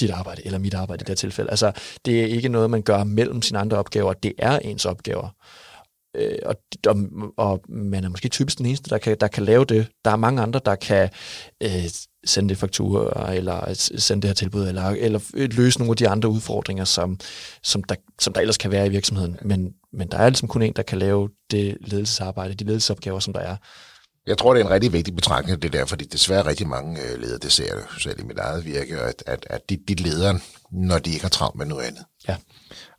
dit arbejde, eller mit arbejde i det her tilfælde. Altså, det er ikke noget, man gør mellem sine andre opgaver, det er ens opgaver. Øh, og, og, og man er måske typisk den eneste, der kan, der kan lave det. Der er mange andre, der kan øh, sende det fakturer, eller sende det her tilbud, eller, eller løse nogle af de andre udfordringer, som, som, der, som der ellers kan være i virksomheden. Men, men der er ligesom kun en, der kan lave det ledelsesarbejde, de ledelsesopgaver, som der er. Jeg tror, det er en rigtig vigtig betragtning, det der, fordi desværre rigtig mange øh, ledere, det ser jeg selv i mit eget virke, at, at, at de, de ledere, når de ikke har travlt med noget andet. Ja.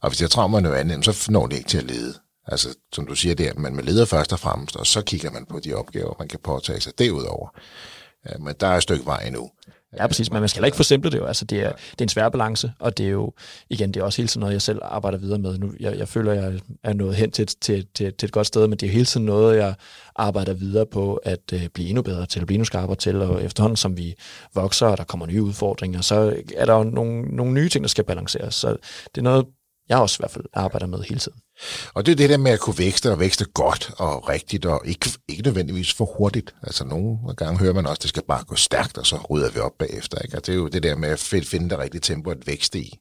Og hvis de har travlt med noget andet, så når de ikke til at lede. Altså, som du siger der, man leder først og fremmest, og så kigger man på de opgaver, man kan påtage sig derudover. Men der er et stykke vej endnu. Ja, præcis, men man skal heller ikke forsimple det jo. Altså, det, er, det er en svær balance, og det er jo, igen, det er også hele tiden noget, jeg selv arbejder videre med. Nu, jeg, jeg føler, jeg er nået hen til, til, til, til et godt sted, men det er hele tiden noget, jeg arbejder videre på at øh, blive endnu bedre til, at blive endnu skarpere til, og efterhånden som vi vokser, og der kommer nye udfordringer, så er der jo nogle, nogle nye ting, der skal balanceres. Så det er noget, jeg også i hvert fald arbejder med hele tiden. Og det er det der med at kunne vækste og vækste godt og rigtigt, og ikke, ikke nødvendigvis for hurtigt. Altså nogle gange hører man også, at det skal bare gå stærkt, og så rydder vi op bagefter. Ikke? Og det er jo det der med at finde det rigtige tempo at vækste i.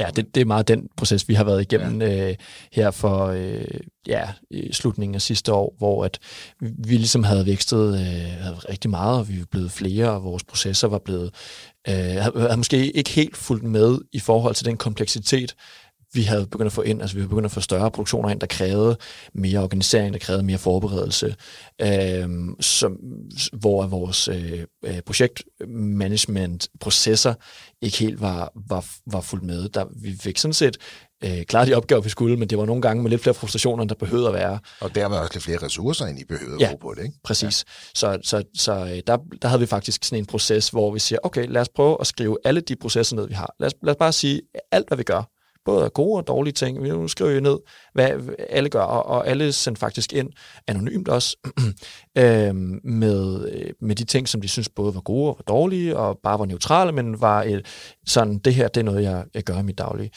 Ja, det, det er meget den proces, vi har været igennem ja. øh, her for øh, ja, slutningen af sidste år, hvor at vi ligesom havde vækstet øh, rigtig meget, og vi var blevet flere, og vores processer var blevet øh, havde måske ikke helt fulgt med i forhold til den kompleksitet, vi havde begyndt at få ind, altså vi havde begyndt at få større produktioner ind, der krævede mere organisering, der krævede mere forberedelse, øh, som, hvor vores øh, øh, projektmanagement-processer ikke helt var, var, var fuldt med. Der, vi fik sådan set øh, klaret de opgaver, vi skulle, men det var nogle gange med lidt flere frustrationer, end der behøvede at være. Og dermed også lidt flere ressourcer, end I behøvede ja, at bruge på det, ikke? præcis. Ja. Så, så, så øh, der, der havde vi faktisk sådan en proces, hvor vi siger, okay, lad os prøve at skrive alle de processer ned, vi har. Lad os, lad os bare sige, alt hvad vi gør, både gode og dårlige ting. Vi nu skriver jo ned, hvad alle gør, og, og alle sender faktisk ind anonymt også, øhm, øh, med, med de ting, som de synes både var gode og var dårlige, og bare var neutrale, men var et, sådan, det her, det er noget, jeg, jeg gør i mit daglige.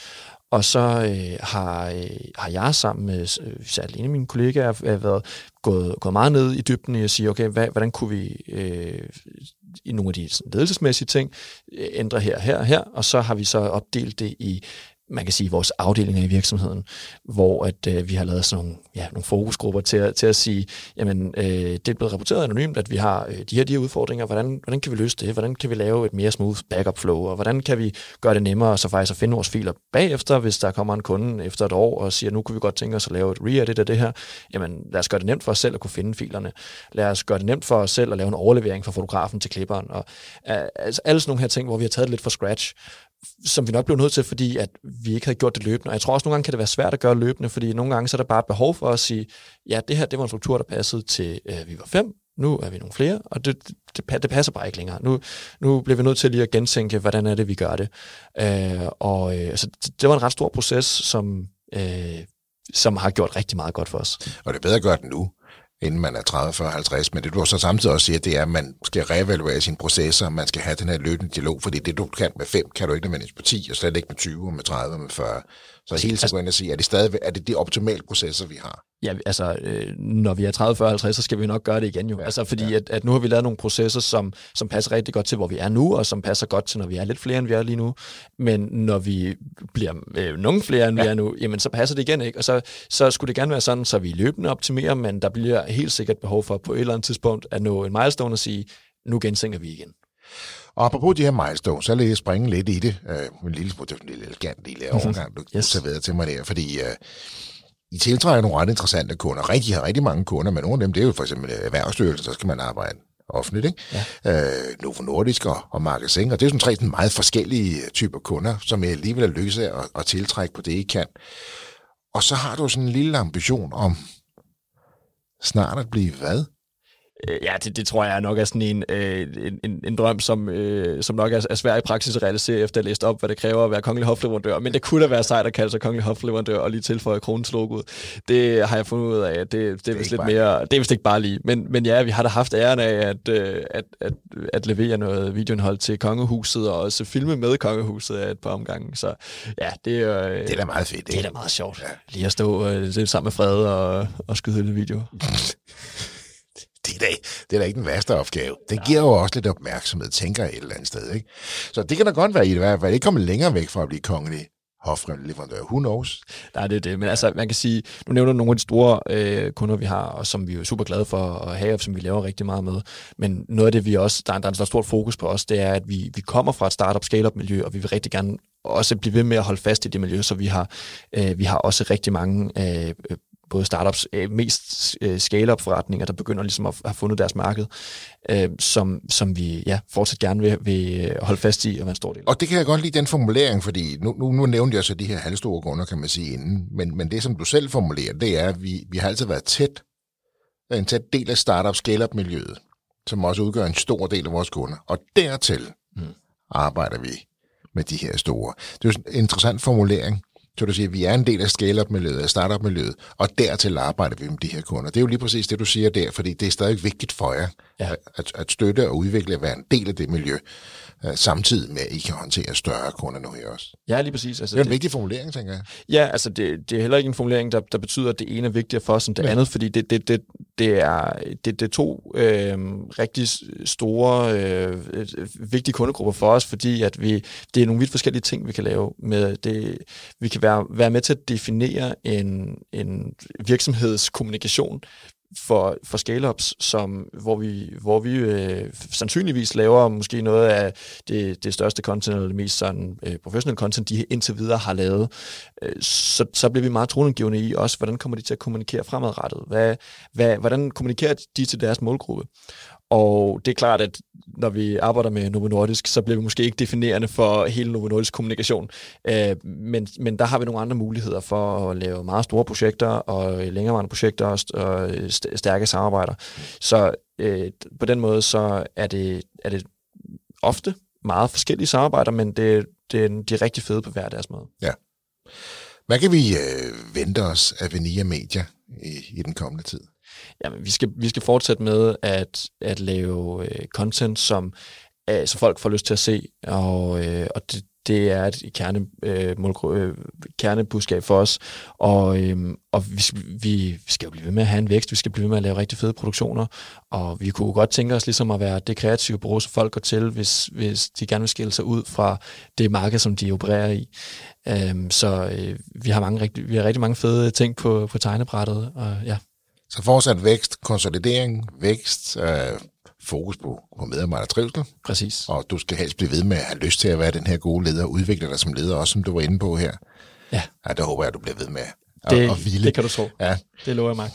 Og så øh, har, øh, har jeg sammen med øh, særligt en af mine kollegaer øh, været gået, gået meget ned i dybden i at sige, okay, hvad, hvordan kunne vi øh, i nogle af de sådan, ledelsesmæssige ting ændre her, her og her, og så har vi så opdelt det i man kan sige, vores afdelinger i virksomheden, hvor at øh, vi har lavet sådan nogle, ja, nogle fokusgrupper til, at, til at sige, jamen, øh, det er blevet rapporteret anonymt, at vi har øh, de her, de her udfordringer, hvordan, hvordan kan vi løse det, hvordan kan vi lave et mere smooth backup flow, og hvordan kan vi gøre det nemmere så faktisk at finde vores filer bagefter, hvis der kommer en kunde efter et år og siger, nu kunne vi godt tænke os at lave et re-edit af det her, jamen lad os gøre det nemt for os selv at kunne finde filerne, lad os gøre det nemt for os selv at lave en overlevering fra fotografen til klipperen, og øh, altså alle sådan nogle her ting, hvor vi har taget det lidt fra scratch, som vi nok blev nødt til, fordi at vi ikke havde gjort det løbende. Og jeg tror også, nogle gange kan det være svært at gøre løbende, fordi nogle gange så er der bare behov for at sige, ja, det her det var en struktur, der passede til, øh, vi var fem, nu er vi nogle flere, og det, det, det passer bare ikke længere. Nu, nu bliver vi nødt til lige at gentænke, hvordan er det, vi gør det. Øh, og øh, altså, så det var en ret stor proces, som, øh, som har gjort rigtig meget godt for os. Og det er bedre at gøre det nu, inden man er 30, 40, 50. Men det du så samtidig også siger, det er, at man skal reevaluere sine processer, man skal have den her løbende dialog, fordi det du kan med 5, kan du ikke nødvendigvis på 10, og slet ikke med 20, og med 30, og med 40. Så hele tiden gå ind og sige, er det stadig er det de optimale processer, vi har? Ja, altså, øh, når vi er 30, 40, 50, så skal vi nok gøre det igen jo. Ja, altså, fordi ja. at, at nu har vi lavet nogle processer, som, som passer rigtig godt til, hvor vi er nu, og som passer godt til, når vi er lidt flere, end vi er lige nu. Men når vi bliver øh, nogle flere, end ja. vi er nu, jamen så passer det igen ikke. Og så, så skulle det gerne være sådan, så vi løbende optimerer, men der bliver helt sikkert behov for på et eller andet tidspunkt at nå en milestone og sige, nu gensænker vi igen. Og apropos de her milestones, så vil jeg springe lidt i det. Uh, en lille, er en lille elegant lille overgang, du yes. serverede til mig der, fordi uh, I tiltrækker nogle ret interessante kunder. Rigtig har rigtig mange kunder, men nogle af dem, det er jo for eksempel erhvervsstyrelsen, så skal man arbejde offentligt, ikke? Ja. Uh, Novo Nordisk og, og Magasin, og det er sådan tre sådan meget forskellige typer kunder, som jeg alligevel er lykkedes af at, at tiltrække på det, I kan. Og så har du sådan en lille ambition om snart at blive hvad? Øh, ja, det, det tror jeg nok er sådan en, øh, en, en drøm, som, øh, som nok er, er svær i praksis at realisere, efter at have læst op, hvad det kræver at være kongelig hofleverandør. Men det kunne da være sejt at kalde sig kongelig hofleverandør og lige tilføje kronens logoet. Det har jeg fundet ud af. Det, det, det er vist lidt mere... Det er vist ikke bare lige. Men, men ja, vi har da haft æren af at, øh, at, at, at levere noget videoindhold til kongehuset, og også filme med kongehuset af et par omgange. Så ja, det, øh, det er da meget fedt. Det er da meget sjovt. Ja. Lige at stå øh, sammen med Frede og, og skyde lidt video. det er, da, det er da ikke den værste opgave. Det giver jo også lidt opmærksomhed, tænker jeg et eller andet sted. Ikke? Så det kan da godt være, i hvert fald ikke komme længere væk fra at blive kongelig hofleverandør. Who knows? Nej, det er det. Men altså, man kan sige, nu nævner du nogle af de store øh, kunder, vi har, og som vi er super glade for at have, og som vi laver rigtig meget med. Men noget af det, vi også, der er, der er en stort fokus på os, det er, at vi, vi kommer fra et startup scale-up miljø, og vi vil rigtig gerne også blive ved med at holde fast i det miljø, så vi har, øh, vi har også rigtig mange øh, både startups, øh, mest øh, scale-up forretninger, der begynder ligesom at have fundet deres marked, øh, som, som vi ja, fortsat gerne vil, vil holde fast i og være en stor del Og det kan jeg godt lide, den formulering, fordi nu, nu, nu nævnte jeg så de her halvstore kunder, kan man sige, inden, men, men det, som du selv formulerer, det er, at vi, vi har altid været tæt, en tæt del af startup scale-up-miljøet, som også udgør en stor del af vores kunder. Og dertil mm. arbejder vi med de her store. Det er jo en interessant formulering, så du siger, at vi er en del af scale-up-miljøet, af startup-miljøet, og dertil arbejder vi med de her kunder. Det er jo lige præcis det, du siger der, fordi det er stadig vigtigt for jer ja. at, at støtte og udvikle og være en del af det miljø, uh, samtidig med, at I kan håndtere større kunder nu her også. Ja, lige præcis. Altså, det er en det, vigtig formulering, tænker jeg. Ja, altså det, det er heller ikke en formulering, der, der betyder, at det ene er vigtigere for os end det ja. andet, fordi det, det, det, det, er, det, det er to øh, rigtig store, øh, vigtige kundegrupper for os, fordi at vi, det er nogle vidt forskellige ting, vi kan lave med det. Vi kan være, være med til at definere en, en virksomhedskommunikation for, for scale-ups, som, hvor vi, hvor vi øh, sandsynligvis laver måske noget af det, det største content, eller det mest sådan, øh, professionelle content, de indtil videre har lavet, øh, så, så bliver vi meget tronengivende i også, hvordan kommer de til at kommunikere fremadrettet? Hvad, hvad, hvordan kommunikerer de til deres målgruppe? Og det er klart, at når vi arbejder med Novo Nordisk, så bliver vi måske ikke definerende for hele Novo Nordisk kommunikation. Øh, men, men der har vi nogle andre muligheder for at lave meget store projekter og længerevarende projekter og øh, stærke samarbejder. Så øh, på den måde så er det, er det ofte meget forskellige samarbejder, men det, det er de er rigtig fede på hver deres måde. Ja. Hvad kan vi øh, vente os af Venia Media i, i den kommende tid? Jamen, vi skal, vi skal fortsætte med at, at lave øh, content, som øh, så folk får lyst til at se, og, øh, og det, det er et kerne, øh, øh, kernebudskab for os, og, øh, og vi, vi skal jo blive ved med at have en vækst, vi skal blive ved med at lave rigtig fede produktioner, og vi kunne godt tænke os ligesom at være det kreative bureau, som folk går til, hvis, hvis de gerne vil skille sig ud fra det marked, som de opererer i. Øh, så øh, vi, har mange, rigtig, vi har rigtig mange fede ting på, på tegnebrættet, og ja. Så fortsat vækst, konsolidering, vækst, øh, fokus på, på medarbejdertrivsel. Præcis. Og du skal helst blive ved med at have lyst til at være den her gode leder, og udvikle dig som leder, også som du var inde på her. Ja. Ja, der håber jeg, at du bliver ved med at, det, at hvile. Det kan du tro. Ja. Det lover jeg mig.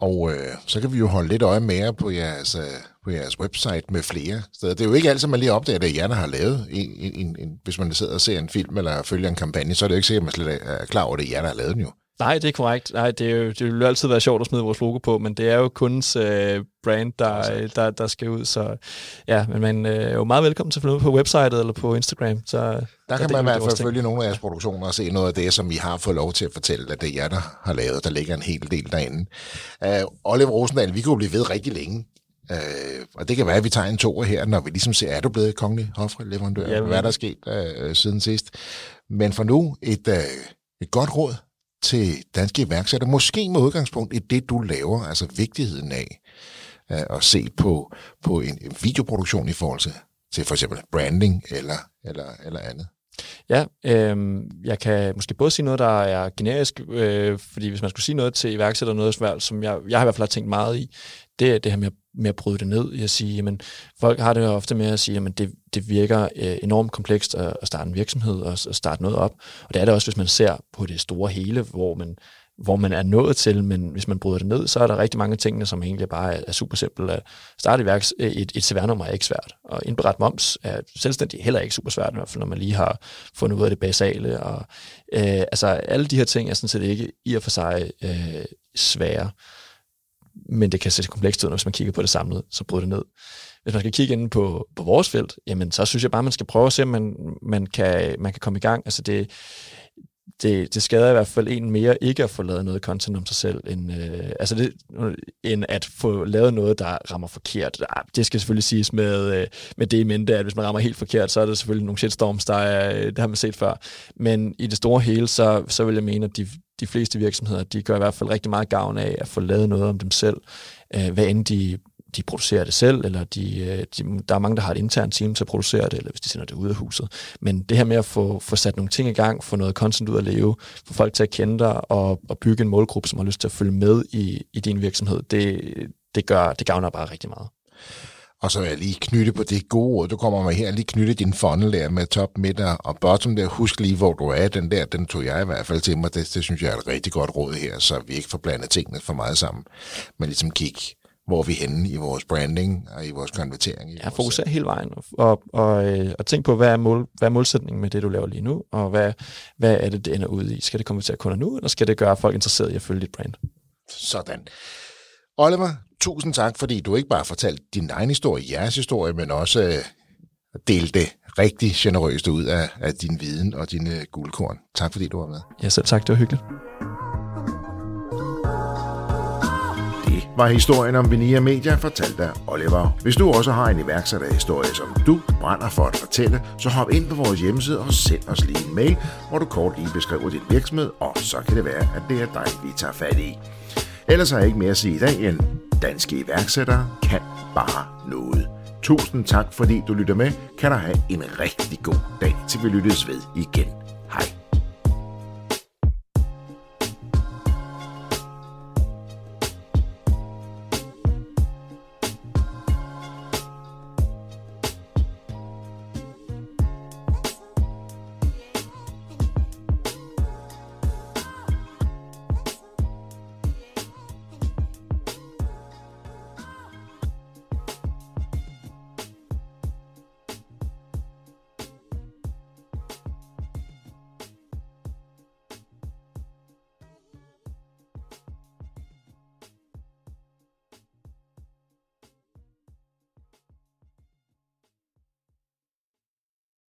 Og øh, så kan vi jo holde lidt øje med jer på jeres, øh, på jeres website med flere steder. Det er jo ikke altid, man lige opdager, at er jer, har lavet en, en, en, en, hvis man sidder og ser en film eller følger en kampagne, så er det jo ikke sikkert, at man slet er klar over, at det er jer, der har lavet den jo. Nej, det er korrekt. Nej, det, er jo, det vil jo altid være sjovt at smide vores logo på, men det er jo kundens øh, brand, der, der, der skal ud. Så ja, men man øh, er jo meget velkommen til at følge på websitet eller på Instagram. Så, der kan man i hvert fald følge nogle af jeres produktioner og se noget af det, som vi har fået lov til at fortælle, at det er jer, der har lavet. Der ligger en hel del derinde. Uh, Oliver Rosendal, vi kunne blive ved rigtig længe. Uh, og det kan være, at vi tager en toer her, når vi ligesom ser, er du blevet kongelig hofleverandør? Ja, hvad er der sket uh, siden sidst? Men for nu, et, uh, et godt råd til danske iværksættere, måske med udgangspunkt i det, du laver, altså vigtigheden af øh, at se på, på en, en videoproduktion i forhold til, til for eksempel branding eller, eller, eller andet. Ja, øh, jeg kan måske både sige noget, der er generisk, øh, fordi hvis man skulle sige noget til iværksætter, noget svært, som jeg, jeg har i hvert fald har tænkt meget i, det er det her med, med at bryde det ned. Jeg siger, jamen, folk har det ofte med at sige, at det, det virker øh, enormt komplekst at, at starte en virksomhed og at starte noget op. Og det er det også, hvis man ser på det store hele, hvor man hvor man er nået til, men hvis man bryder det ned, så er der rigtig mange ting, som egentlig bare er, super simpelt. At starte i værks, øh, et, et CVR-nummer er ikke svært, og indberette moms er selvstændig heller ikke super svært, i hvert fald når man lige har fundet ud af det basale. Og, øh, altså alle de her ting er sådan set ikke i og for sig øh, svære, men det kan se komplekst ud, hvis man kigger på det samlet, så bryder det ned. Hvis man skal kigge ind på, på vores felt, jamen så synes jeg bare, man skal prøve at se, om man, man, kan, man kan komme i gang. Altså det, det, det skader i hvert fald en mere ikke at få lavet noget content om sig selv, end, øh, altså det, end at få lavet noget, der rammer forkert. Ah, det skal selvfølgelig siges med, øh, med det i mente, at hvis man rammer helt forkert, så er der selvfølgelig nogle shitstorms, der er, øh, det har man set før. Men i det store hele, så, så vil jeg mene, at de, de fleste virksomheder, de gør i hvert fald rigtig meget gavn af at få lavet noget om dem selv, øh, hvad end de de producerer det selv, eller de, øh, de, der er mange, der har et internt team til at producere det, eller hvis de sender det ud af huset. Men det her med at få, få sat nogle ting i gang, få noget content ud at leve, få folk til at kende dig, og, og bygge en målgruppe, som har lyst til at følge med i, i din virksomhed, det, det, gør, det gavner bare rigtig meget. Og så vil jeg lige knytte på det gode råd, du kommer med her, lige knytte din funnel der med top, midt og bottom der. Husk lige, hvor du er. Den der, den tog jeg i hvert fald til mig. Det, det synes jeg er et rigtig godt råd her, så vi ikke får blandet tingene for meget sammen. Men ligesom kigge hvor er vi henne i vores branding og i vores konvertering. I ja, fokuser hele vejen, og, og, øh, og tænk på, hvad er, mål, hvad er målsætningen med det, du laver lige nu, og hvad, hvad er det, det ender ud i? Skal det konvertere kunder nu, eller skal det gøre folk interesseret i at følge dit brand? Sådan. Oliver, tusind tak, fordi du ikke bare fortalte din egen historie, jeres historie, men også øh, delte det rigtig generøst ud af, af din viden og dine guldkorn. Tak fordi du var med. Ja, selv tak. Det var hyggeligt. var historien om Venia Media fortalt af Oliver. Hvis du også har en iværksætterhistorie, som du brænder for at fortælle, så hop ind på vores hjemmeside og send os lige en mail, hvor du kort lige beskriver din virksomhed, og så kan det være, at det er dig, vi tager fat i. Ellers har jeg ikke mere at sige i dag end, danske iværksættere kan bare noget. Tusind tak, fordi du lytter med. Kan du have en rigtig god dag, til vi lyttes ved igen.